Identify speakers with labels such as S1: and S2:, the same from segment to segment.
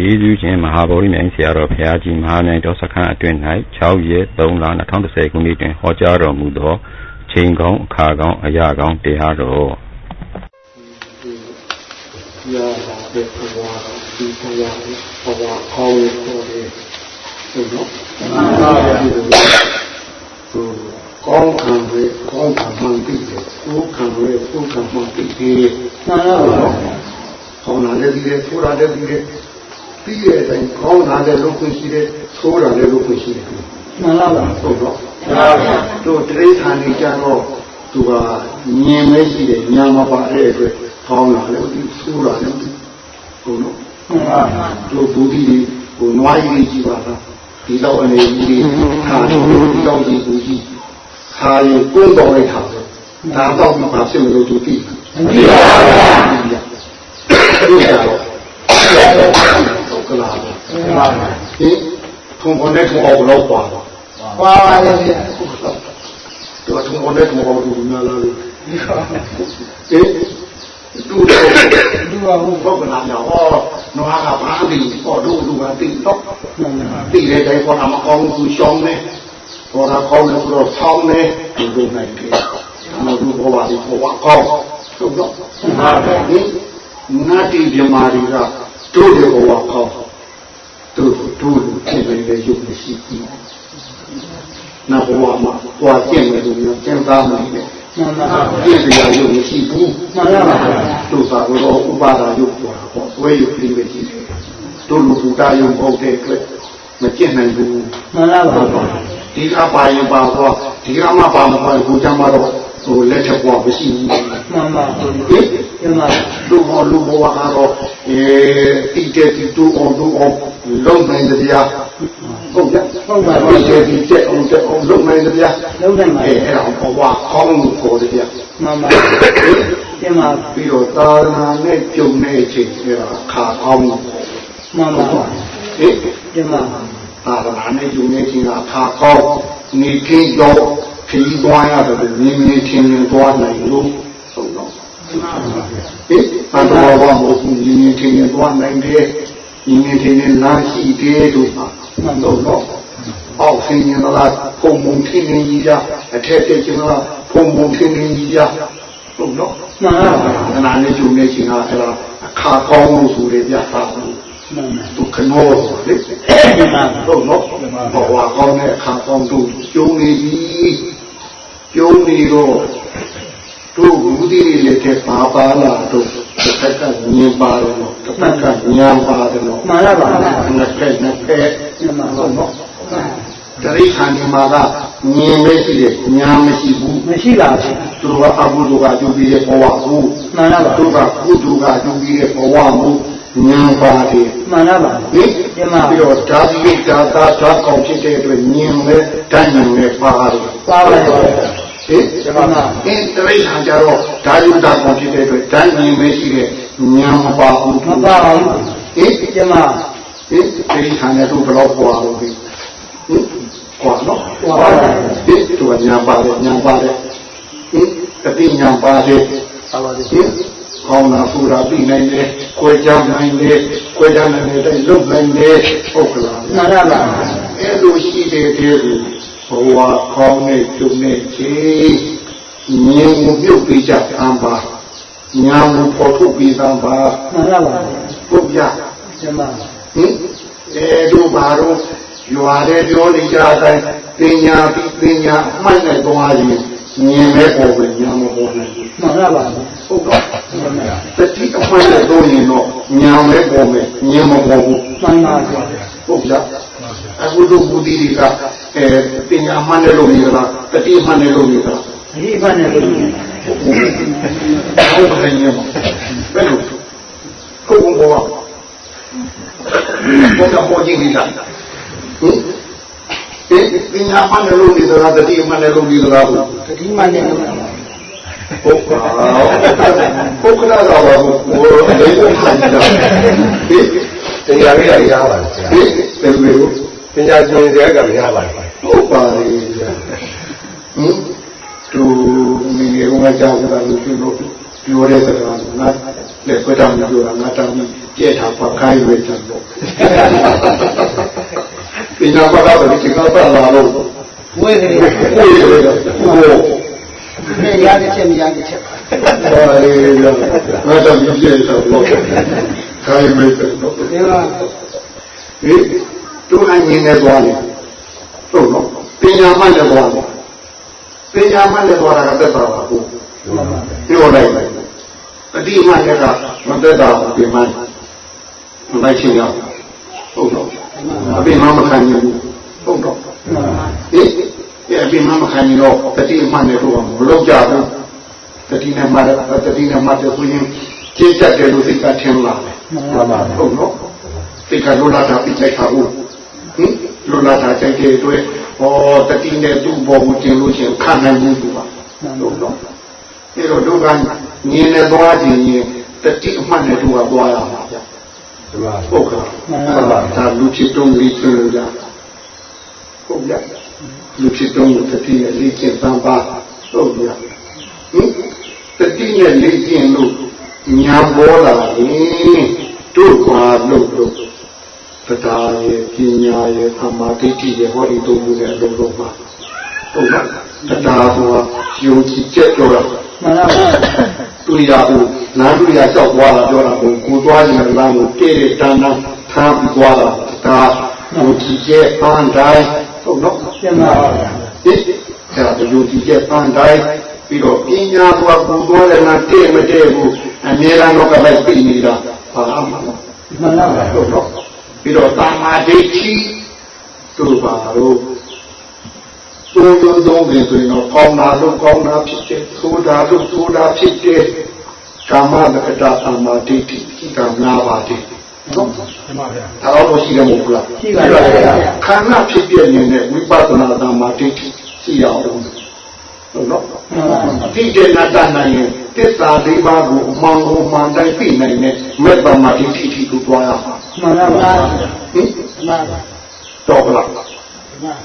S1: ကျေးဇူးရှင်မဟာဗောဓိမြိုင်ဆရာတော်ဘုရားကြီးမဟာမြိုင်တော်စခန်းအတွင်း၌6ရက်3လ2010ခုနှစ်တွင်ဟောကြားတော်မူသောချိန်ကောင်းအခါကောင်းအရာကောင်းတရားတော်
S2: ရတာတဲ့ဘဝဒီဘဝဘဝကောင်းရဲ့ပေါ်တယ်ဟုတ်တော့မှန်ပါဗျာဟိုကောင်းခံရကောင်းခံမှန်ပြီကိုခံရကိုခံမှန်ပြီမှန်ပါဗျာကောင်းလာတဲ့ဒီလေဆိုးလာတဲ့ဒီလေ ပြီးတဲ့အတိုင်းကောင်းလာတဲ့လုပ်ခွင့်ရှိတယ်ဆိုးလာတဲ့လုပ်ခွင့်ရှိတယ်
S3: မှန်ပါဗျာ
S2: ဟုတ်တော့မှန်ပါဗျာတို့တိရစ္ဆာန်တွေကြတော့သူကမြင်မရှိတယ်ညာမပါတဲ့အတွက်ကောင်းလာတယ်ဒီဆိုးလာတယ်ဟုတ်တော့မှန်ပါဗျာတို့ဘူဒီကိုနွားကြီးကြီးပါလားဒီတော့အနေကြီးဟာဒီတော့ဒီဘူကြီးဟာရင်ကိုယ်တော်လိုက်တာဒါတော့မဖြစ်မလို့သူသိတယ်
S3: မှန်ပါဗျာ
S2: တွေ့ကြတော့ဟုတ် ကလားဟင်ထုံပေါ်နဲ့ထုံအောင်လောက်ပါပါ
S3: ပါပါလေ
S2: တော့ထုံပေါ်နဲ့ထုံအောင်လူများလားဟင်တူတယ်
S3: တူပါဘူး
S2: ဟုတ်ကလားညောဟောနွားကဘာပြီးဟောတို့လူကတိတော့တိတဲ့တိုင်ပေါ်မှာကောင်းသူရှောင်းနေပေါ်တာကောင်းလို့တော့ဆောင်းနေဒီလိုနိုင်တယ်။မဟုတ်ဘူးဘောပါဒီဘောပါကောင်းဟုတ်တော့ဟာဟင်နတ်တိမြမာတွေက တို့တဲ့ဘဝကောင်းတို့တို့ဖြစ်နေတဲ့ရုပ်မရှိဘူး။နတ်ဘဝမှာတွားကျင့်တယ်လို့မျိုးကျင့်သားမှလည်း
S3: မှန်ပါပါ
S2: ပြည့်စရာရုပ်မရှိဘူး
S3: မှန်ပါပါ
S2: တို့သာတော့ဥပါဒာရုပ်ပေါ်တာပေါ့ဝဲရုပ်ကလေးပဲရှိတယ်တို့လူဘူတာရုပ်ဟုတ်တဲ့အတွက်မကျင့်နိုင်ဘူး
S3: မှန်ပါပါ
S2: ဒီကပါရင်ပါတော့ဒီကမှပါမပါဘူးကြမှာတော့ ဟိုလက်ထက်ပေါ်မရှိဘူးမှ
S3: န်ပါဟင်
S2: ဒီမှာလူဘောလူဘောကတော့အဲတိတဲ့တီတူအောင်တူအောင်လုံးနိုင်တရားဟုတ်ကြ
S3: ဟုတ်ပါ
S2: ဘူးဒီဒီတဲ့အောင်တဲ့အောင်လုံးနိုင်တရား
S3: လုံးနိုင်ပါ
S2: အဲအဲ့ဒါဘဝကောင်းလို့ခေါ်တယ်ဗျ
S3: မှန်ပါဒီမှာ
S2: ပြီးတော့သာသနာနဲ့ကြုံနေချိန်အဲ့ဒါခါကောင်းလို့
S3: မှန်ပါဟင်ဒီမှာ
S2: သာသနာနဲ့ကြုံနေချိန်ကခါကောင်းနေခင်းတော့ ခီးသွားရတယ်မြင်းမြင်းချင်းချင်းသွားနိုင်လို့ဟုတ်တော့ဟင်အတော်ဘာမို့မြင်းမြင်းချင်းချင်းသွားနိုင်တယ်မြင်းမြင်းချင်းချင်းလာရှိတယ်တို့ပါဟုတ်တော့အောက်ဆင်းရင်တော့ဖုံဖုံထင်းထင်းကြီးကြအထက်တက်ကျတော့ဖုံဖုံထင်းထင်းကြီးကြဟုတ်တော့
S3: မှန်ပါပါ
S2: ခဏလေးဂျုံနေချင်းကအဲ့ဒါအခါကောင်းလို့ဆိုရပြတာဘူးသူခနောဆိုလေဟုတ်နော်ဘောကောင်းတဲ့အခါကောင်းသူကျုံနေပြီ ကျုံနေတော့တို့ဘူးဒီလေးတဲ့ပါပါလာတော့တစ်ခါကညင်ပါတယ်နော်တစ်ခါကညာပါတယ်နော်
S3: မှန်ပါပါ
S2: နှစ်ဖက်နှစ်ဖက်မှန်ပါနော်တရိခန္ဒီမှာကမြင်မရှိတယ်ညာမရှိဘူး
S3: မရှိပါဘူး
S2: သူတို့ကအဘုဒ္ဓကကျူပြီးတဲ့ဘဝဘူး
S3: မှန်ပါပါ
S2: သူကကုသိုလ်ကကျူပြီးတဲ့ဘဝဘူး ဉာဏ်ပါတယ်
S3: မှန်ပါပါ
S2: ဟင်ဒီမှာပြီးတော့ဓာတိဓာတာဓာတ်ကောင်ဖြစ်တဲ့အတွက်ဉာဏ်နဲ့ဓာတ်ဉာဏ်နဲ့ပါတယ်
S3: ပါပါဟင်
S2: ဒီမှာအင်းတရိစ္ဆာန်ကြတော့ဓာယုဓာတ်ကောင်ဖြစ်တဲ့အတွက်ဓာတ်ဉာဏ်ပဲရှိတဲ့ဉာဏ်မပါဘူး
S3: မပါဘူးဟင်
S2: ဒီမှာဟင်တရိစ္ဆာန်နဲ့တို့ဘယ်တော့ပွားလို့ဒီဟင်ကွာနော်
S3: ပွားပါ
S2: ဟင်သူကဉာဏ်ပါတယ်ဉာဏ်ပါတယ်ဟင်တတိဉာဏ်ပါတယ်
S3: ပါပါဟ
S2: င် ကောင်းတာဆိုတာသိနိုင်တယ်၊ခွဲခြားနိုင်တယ်၊ခွဲခြားနိုင်တဲ့တိုင်လုံနိုင်တယ်ဟုတ်ကလား
S3: မှန်ပါပါ
S2: အဲ့လိုရှိတဲ့တည်းကိုဘဝကောင်းတဲ့ကျုံတဲ့ခြေဉာဏ်ကိုပြုတ်ပေးကြအံပါဉာဏ်ကိုပေါ်ထုတ်ပေးသံပါ
S3: မှန်ပါပါ
S2: ဟုတ်ပြ
S3: ကျမဟ
S2: င်အဲတို့ဘာတော့ရွာတဲ့ပြောနေကြတိုင်းပညာပြီးပညာအမှတ်နဲ့သွားရင် မြင်မဲ့ပေါ်ပဲညာမပေါ်နိုင်ဘူး
S3: မှန်ပါပါ
S2: ဟုတ်တော့တတိအမှန်နဲ့တော့ရင်တော့ညာမဲ့ပေါ်မယ်မြင်မပေါ်ဘူး
S3: မှန်ပါပါ
S2: ဟုတ်လားအခုတို့ဘုဒ္ဓတွေကအဲပညာမှန်တယ်လို့နေကြတာတတိမှန်တယ်လို့နေကြတာ
S3: ဒီမှန်တယ်လို့နေတာ
S2: ဟုတ်တယ်ညမဘယ်လိုကိုယ်ဘောဘောကပေါ်ကြည့်နေတာဟင် အဲပညာမှန်တယ်လို့နေသလားတတိမှန်တယ်လို့နေသလားတ
S3: တိမှန်တယ်လို့
S2: ဟုတ်ပါဟုတ်ကလားတော့ဘိုးလေးကိုမှန်တယ်
S4: ဒီတရားလေးရပါလားဆရာ
S2: ဘယ်လို
S4: ပညာရှင်တွေကရပါလား
S2: ဟုတ်ပါလေဟင်သူမိငယ်ကကြောက်တာလို့ပြောလို့ပြောတဲ့စကားကငါလက်ခွဲတော်မျိုးကငါတောင်းကြဲထားပါခိုင်းဝေချင်တော့ ပညာပါတော့ဒီကောပါလာလို့
S3: ဝေးတယ်
S2: ဝေးတယ်ဟို
S3: နဲ့ရတဲ့ချက်မရတဲ့ချက်
S2: ဟာလေငါတောင်းကြဲထားလို့ခိုင်းဝေချင်တော့
S3: ဒီမှာ
S2: ဟေးသူအငင်းနဲ့သွားတယ်ဟုတ်တော့ပညာမှလည်းသွားတယ်ပညာမှလည်းသွားတာကသက်သာပါဘူးပြောလိုက်တယ်အတိမှလည်းကမသက်သာဘူးပြင်မှမလိုက်ချင်ရဟုတ်တော့ အပြင်မှမခံနိုင်ဘူးဟုတ်တော့ဟေးအပြင်မှမခံနိုင်တော့တတိမှလည်းတော့မလုပ်ကြဘူးတတိနဲ့မှတတိနဲ့မှတော့ဆိုရင်ကျေးချက်တယ်လို့စိတ်ကထင်လာတယ်ဟုတ်နော်စိတ်ကလွတ်လာတာပြစ်လိုက်တာဟုတ်ဟင်လွတ်လာတာကြိုက်တဲ့အတွက်ဟောတတိနဲ့သူ့ဘောကိုတင်လို့ချင်းခံနိုင်မှုသူပါဟုတ်နော်အဲတော့ဒုက္ခငင်းနေသွားခြင်းရင်တတိအမှန်နဲ့သူကသွားရမှာဗျ ဟုတ်ကဲ့ဒါလူချစ်တုံးလေးချင်းလို့ရဟုတ်ဗျလူချစ်တုံးကိုတတိနဲ့လေးချင်းပန်းပါဟုတ်ဗျဟင်တတိနဲ့လေးချင်းလို့ညာပေါ်လာရင်တို့ကွာလို့လို့တရားရဲ့ပညာရဲ့အမှားဒိဋ္ဌိရဲ့ဟောဒီသုံးခုနဲ့အလုံးလုံးပါဟုတ်လား တရားကယုံကြည်ချက်ပြောတာ
S3: မှန်ပါပါ
S2: တွေ့ရဘူးနားတွေ့ရကြောက်သွားတာပြောတာကိုကိုသွားရင်လည်းကိုတည့်တဲ့တန်းတန်းထားပြီးသွားတာဒါယုံကြည်ချက်ပန်းတိုင်းဟုတ်နော်
S3: ပြန်ပါပါ
S2: ဒီအဲဒါယုံကြည်ချက်ပန်းတိုင်းပြီးတော့ပညာကကိုသွားတယ်လားတည့်မတည့်ဘူးအများအားတော့ကလည်းပြည်နေတာဘာမှမဟုတ်
S3: မှန်ပါပါ
S2: ဟုတ်တော့ပြီးတော့တာမာဒိဋ္ဌိတို့ပါတော့ သုံးသုံးသုံးနေဆိုရင်တော့ကောင်းတာလို့ကောင်းတာဖြစ်တယ်သိုးတာလို့သိုးတာဖြစ်တယ်ကာမတက္ကတာတာမာဒိဋ္ဌိဒီကနာပါတယ်နော်ဒါတော့ရှိတယ်မဟုတ်လား
S3: ရှိပါပါဗျာ
S2: ခန္ဓာဖြစ်ပြနေတဲ့ဝိပဿနာတာမာဒိဋ္ဌိရှိရအောင်ဟုတ်နော်
S3: မှန်ပါပါ
S2: တိတေနတနိုင်ရင်တစ္ဆာလေးပါးကိုအမှန်ကိုမှန်တိုင်းသိနိုင်တဲ့မေတ္တာမာဒိဋ္ဌိကိုတွားရမှာ
S3: မှန်ပါပါ
S2: ဟင်
S3: မှန်ပါ
S2: တော့ကလား
S3: မှန်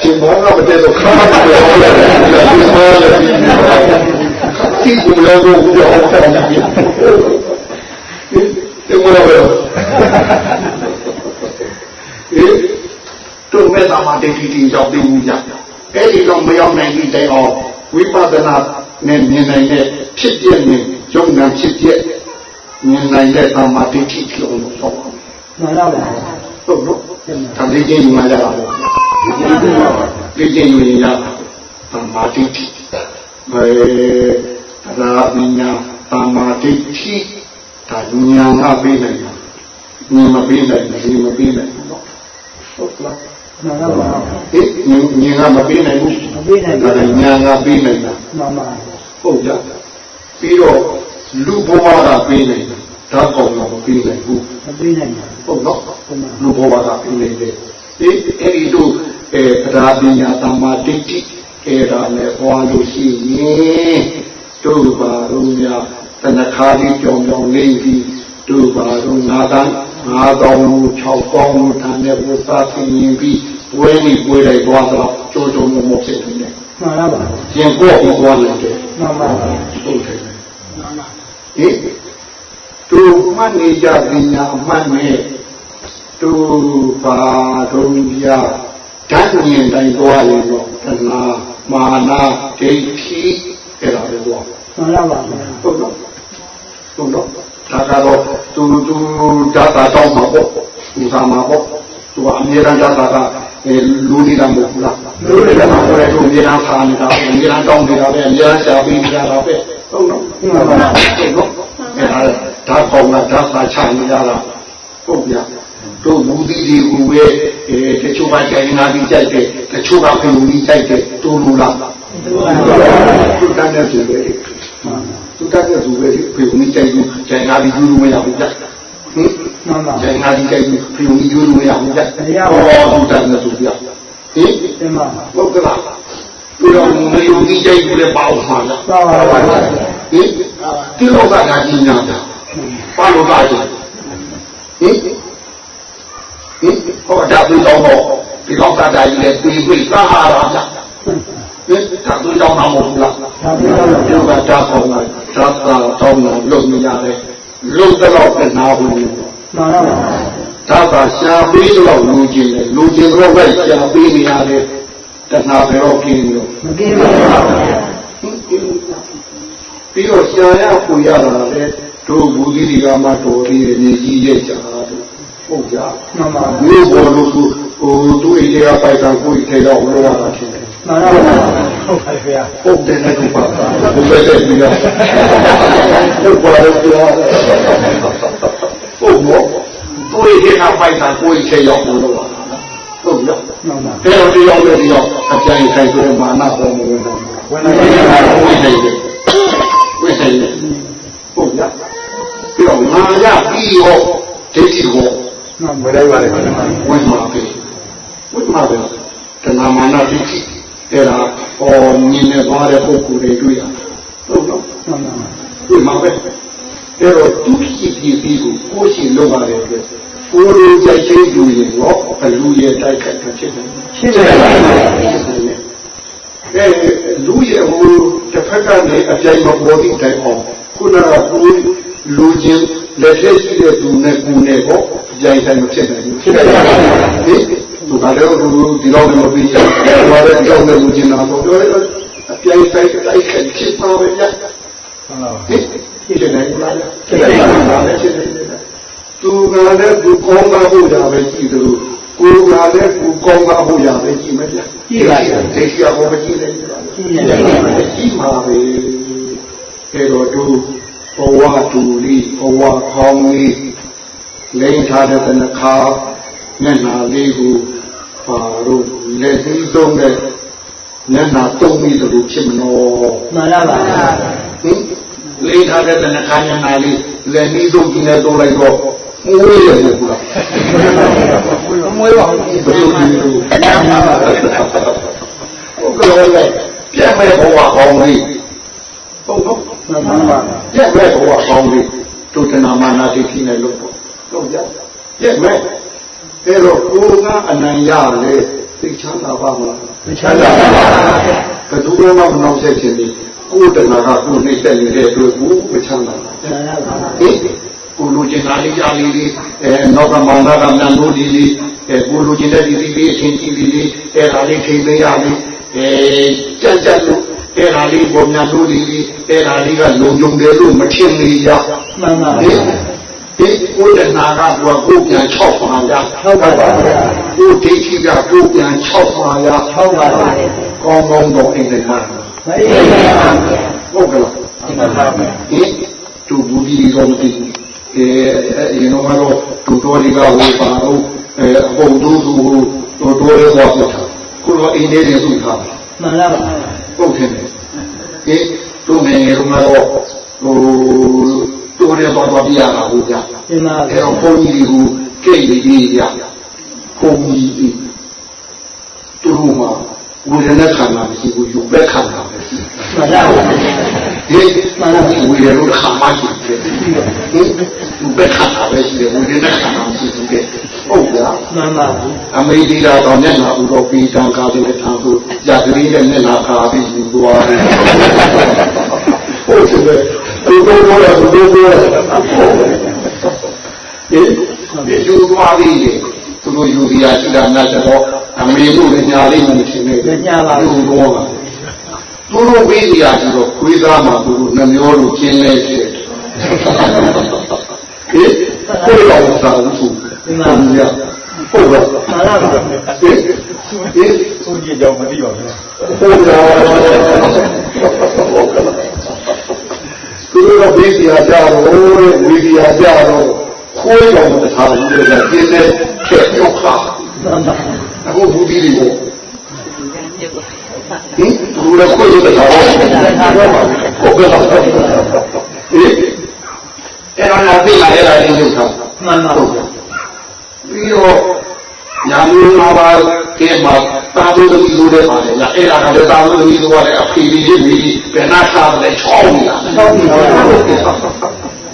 S2: ဒီမောကမတည့်တော့ခါမပြောရဘူးဒီမောလည်းဒီကိုလည်းကိုပြောအောင်ဒီမောလည်းဒီတို့မဲ့တာမှာတိတိတိရောက်ပြီးဘူးကြအဲ့ဒီတော့မရောက်နိုင်တဲ့တိုင်အောင်ဝိပဿနာနဲ့မြင်နိုင်တဲ့ဖြစ်ပြနေယုံနာဖြစ်ပြမြင်နိုင်တဲ့တာမှာတိတိတိအောင်လုပ်တော့
S3: မှန်ပါပါ
S2: ဟုတ်နော်ဒါလေးချင်းယူမှရတာပေါ့လေးချင်းယူရင်ရတာသမာဓိတိအဲဒါပညာသမာဓိတိဒါညာငါပေးနိုင်တာညီမပေးနိုင်ဘူးမပေးနိုင်ဘူးနော်ဟုတ်လား
S3: မှန်ပါပါ
S2: ဟေးညီငါမပေးနိုင်ဘူး
S3: မပေးနိုင်ဘူး
S2: ဒါညာငါပေးနိုင်တာ
S3: မှန်ပါ
S2: ဟုတ်ကြပြီးတော့လူဘဝကပေးနိုင်တာ ဒါကောင်တော့မပေးနိုင်ဘူး
S3: မပေးနိုင်ဘူး
S2: ဟုတ်နော်
S3: ဟုတ်ပါ
S2: လူဘဝကပြနေတယ်ဒီအဲ့ဒီတို့အဲပဒါပညာသမာဓိဋ္ဌိအဲ့ဒါနဲ့ပွားလို့ရှိရင်တို့ပါတို့များတဏခါလေးကြောင်ကြောင်လေးပြီးတို့ပါတို့ငါးတန်းငါးတောင်းလို့၆တောင်းလို့ထမ်းတဲ့ဘုရားသင်ရင်ပြီးဝဲပြီးဝဲလိုက်သွားတော့ကြိုးကြုံမှုမဖြစ်ဘူးလေ
S3: မှန်ပါပါ
S2: ရင်ကိုပြီးသွားနိုင်တယ်
S3: မှန်ပါပါ
S2: ဟုတ်တယ်ဟင် တို့မှတ်နေကြပညာမှတ်နေတို့ပါတို့ပြဓာတ်ဉာဏ်တိုင်းသွားရင်တော့တဏှာမာနဒိဋ္ဌိအဲ့ဒါတွေသွား
S3: မှန်ပါပါ
S2: ဟုတ်တော့ဟုတ်တော့ဒါကတော့သူသူဓာတ်တာတောင်းမှာပေါ့ဒီသာမှာပေါ့သူကအမြဲတမ်းဓာတ်တာကအဲလူနေတာမဟုတ်ဘူးလားလူနေတာမဟုတ်တဲ့သူအမြဲတမ်းခါနေတာအမြဲတမ်းတောင်းနေတာပဲအမြဲတမ်းရှားပြီးနေတာပဲဟုတ်တော့
S3: မှန်ပါပါ
S2: ဟုတ်နော်အဲဒါ ဓာတ်ပေါင်းကဓာတ်စာချနေရတာဟုတ်ဗျာတို့မူသီးဒီဟူပဲအဲတချို့ကကြိုင်နာပြီးကြိုက်တယ်တချို့ကဖင်လူကြီးကြိုက်တယ်တို့လူလားသူတန်းတဲ့သူပဲသူတန်းတဲ့သူပဲဖင်လူကြီးကြိုက်ဘူးကြိုင်နာပြီးယူလို့မရဘူးကြဟင်
S3: မှန်ပါ
S2: ကြိုင်နာပြီးကြိုက်ဘူးဖင်လူကြီးယူလို့မရဘူးကြဟောသူတန်းတဲ့သူပြဟင်
S3: ပြန်ပါ
S2: ဟုတ်ကလားသူတော်မူလူကြီးကြိုက်ဘူးလေပေါ့မှာလား
S3: ပါပါပါ
S2: ဟင်ဒီလောကကကြီးညာတာ ဘာလို့ပါလဲဟင်ဟင်ဟောဒါပြီးတော့ဒီလောကကကြီးလေပြီးပြီးသာဟာရဗျဟင်ဒါသူကြောင့်မဟုတ်ဘူးလား
S3: သာပြီးတော့
S2: ဒီကတာကောင်းတာသာသာတောင်းတာလုပ်နေရတယ်လုပ်တော့ကနာဘူး
S3: မှန်ပါပါ
S2: ဒါကရှားပြီးတော့လူချင်းလေလူချင်းတော့ပဲရှားပြီးနေရတယ်တဏှာပဲတော့กินလို့
S3: မကင်းပါဘူးဗျာ
S2: ပြီးတော့ရှားရပူရတာလေ တို့ဘူးဒီဒီကမှတော်ပြီးနေကြီးရဲ့ရှားတယ်ဟုတ်ကြ
S3: မှန်ပါပါ
S2: မြို့ပေါ်လို့ဟိုသူ့အိမ်ကပိုက်ဆံကိုထဲတော့လောရတာဖြစ်တယ်
S3: မှန်ပါပါဟုတ်ပါဗျာ
S2: ဟုတ်တယ်နဲ့ဒီပါဘယ်လိုလဲဒီကဟုတ်ပါလို့ပြောတယ်ဟုတ်မောသူ့အိမ်ကပိုက်ဆံကိုထဲရောက်လို့ဟုတ်ရော
S3: မှန်ပါ
S2: ဘယ်လိုပြောလဲဒီတော့အကြိုင်ဆိုင်ဆိုမာနပေါ်မဝင်တော့ဝင်နေတယ်ဝိနေတယ်ဝိနေတယ်ဟုတ်ရ ပြီးတော့ငါရပြီးရောဒိဋ္ဌိကို
S3: မှန်
S4: ဝ
S3: ပါ
S4: ယ်လိုက်ပါလေခ
S2: ဝိမာပဲဝိမာပဲတဏမာနဒိဋ္ဌိအဲ့ဒါဟောမြင်နေသွားတဲ့ပုဂ္ဂိုလ်တွေတွေ့ရဟုတ်တော့
S3: မှန်ပါ
S2: ဝိမာပဲအဲ့တော့သူဖြစ်ဖြစ်ပြီးကိုကိုရှိလောက်ရတဲ့အတွက်ကိုယ်လိုကြိုက်ချင်းယူရင်တော့အလူရဲ့တိုက်ခိုက်တာဖြစ်တယ်
S3: ရှင်းတယ်ပါ
S2: အဲလူရဲ့ဟိုတစ်ဖက်ကနေအပြိုင်မပေါ်သည့်တိုင်အောင်ခုနကလူ လူချင်းလက်ထက်ရှိတဲ့သူနဲ့ကိုယ်နဲ့ပေါ့အပြိုင်ဆိုင်မဖြစ်နိုင်ဘူးဖြစ်တယ်ဟင်သူကလည်းသူဒီလောက်မပြီးရဘူးဘာလဲကြောက်တဲ့လူချင်းနာတော့ပြောတယ်အပြိုင်ဆိုင်တိုက်ခက်ဖြစ်ပါပဲညဟင်ဖြစ်နေတယ်လားဖြစ်နေတယ်ဖြစ်နေတယ်သူကလည်းသူကောင်းတာဖို့ရပဲကြည့်တယ်ကိုယ်ကလည်းကိုကောင်းတာဖို့ရပဲကြည့်မယ်ဗျာသိရှိအောင်မကြည့်နိုင်ဘူးလား
S3: ရှင်းတယ်ပါ
S2: ရှိမှာပဲအဲတော့သူ ဘဝတူလီဘဝခေါင်းလေးလိမ့်ထားတဲ့နှခါမျက်နာလေးကိုပါတော့လက်စည်းသုံးတဲ့မျက်နာသုံးပြီးတော့ဖြစ်မလို့
S3: မှန်ပါပါ
S2: ဟင်လိမ့်ထားတဲ့နှခါမျက်နာလေးလက်စည်းသုံးပြီးနဲ့သုံးလိုက်တော့မွေးရတယ်ဘူးလား
S3: မွေးပါဘူး
S2: ဘယ်လိုဒီလိုဟုတ်ကဲ့လေပြတ်မဲ့ဘဝခေါင်းလေးဟုတ်တော့
S3: မှန်ပါပါ
S2: ရက်မဲ့ဘဝကောင်းလေးဒုတနာမာနာတိနဲ့လို့ပေါ့ဟုတ်ကြရက်မဲ့အဲတော့ကိုယ်ကအနံရလေသိချမ်းသာပါမလား
S3: မချမ်းသာပါဘူး
S2: ဘယ်သူမှမနှောက်ဆက်ခြင်းဒီကိုယ်တနာကကိုယ်နှိမ့်သက်နေတဲ့အတွက်ကိုမချမ်းသာဘူး
S3: မှန်ပါပါ
S2: ဟင်ကိုလူချင်းသားလေးကြားလေးလေးအဲနောက်ကမောင်သားကမြန်လို့ဒီလေးအဲကိုလူချင်းတဲ့ဒီဒီလေးအချင်းကြီးလေးလေးအဲဒါလေးထိပေးရလေးအဲကြက်ကြက်လို့ အဲဒါလေးပေါ်မြန်လို့ဒီလေးအဲဒါလေးကလုံုံတယ်လို့မထင်လေရ
S3: မှန်ပါ
S2: ဒီ
S3: ပါ
S2: ဒီကိုယ်တနာကသူကကိုယ်ပြန်၆ပါးရ
S3: ဟုတ်ပါပါဗျာ
S2: ကိုယ်ဒိဋ္ဌိကကိုယ်ပြန်၆ပါးရ
S3: ဟုတ်ပါပါ
S2: ကောင်းကောင်းတော့အိမ်ထဲမှာ
S3: မအေးပါဘူး
S2: ဟုတ်ကဲ့လား
S3: မှန်ပါပါ
S2: ဟင်သူဘူးဒီရောမသိဘူးအဲအဲရင်တော့သူတော်ဒီကဟိုပါတော့အဲအကုန်သူသူတော်တော်လေးသွားပြတာကိုတော့အိမ်ထဲနေသူထား
S3: မှန်ပါပါ
S2: ဟုတ်တယ် ဟင်သူငယ်ငယ်တော့ဟိုတော်ရဲသွားသွားပြရတာဟုတ်ကြ
S3: ဒီမှာ
S2: အဲတော့ဘုန်းကြီးကကြိတ်ပြီးကြီးရဘုန်းကြီးသူတို့မှာဝေဒနာခန္ဓာမရှိဘူးယူဘက်ခန္ဓာပဲရှိ
S3: မှန်ပါပါ
S2: ဟင်မှန်တယ်ဝေဒနာခန္ဓာရှိတယ်ဟင်ယူဘက်ခန္ဓာပဲရှိတယ်ဝေဒနာခန္ဓာမရှိဘူးတဲ့ဟုတ်လား
S3: မှန်ပါဘူး
S2: အမေဒီလာတော့မျက်နှာဥတော်ပြီးတန်ကားတဲ့ထားဖို့ရကလေးနဲ့မျက်နှာကားပြီးယူသွားတယ်ဟုတ်တယ်သူတို့ကတော့သူတို့ကတော့ဟင်ဒီယူသွားပြီးသူတို့ယူဒီယာရှိတာနဲ့တော့အမေတို့လည်းညာလေးမှမရှိနေဘူးယူတော့ပါ သူတို့ပြီးဒီယာဆိုတော့ခွေးသားမှာသူတို့နှမျောလို့ကျင်းနေတယ်ဟင်ကိုယ်တော်သာဘူးသူဟုတ်ရဟုတ်ပါ
S3: မှန်ပါပါ
S2: ဟင်ဟင်
S4: သူကြီးကြောင့်မသိပါဘူး
S2: ဟုတ်ကဲ့သူတို့ကဘေးစီယာကြတော့ဝီဒီယာကြတော့ခိုးရောင်တဲ့ဟာလူတွေကပြင်းတဲ့ခက်ရောက်ခါ
S3: မှန်ပါ
S2: အခုဘူးဒီလေးကို ဟင်သူတို့ခိုးရတဲ့ဟာဟုတ်ကဲ့ဟင်အဲ့တော့လာပြီလာရတာလေးလုပ်ထား
S3: မှန်ပါ
S2: ဟုတ်ကဲ့ပြီးတော့ညာမျိုးမှာပါကဲမှာတာလို့သမီးလို့တဲ့ပါလေလားအဲ့ဒါကလည်းတာလို့သမီးလို့ရတယ်အဖေကြီးကြီးပြီးဘယ်နာစားတယ်ချောင်းနေတာ
S3: ဟုတ်ပြီပါ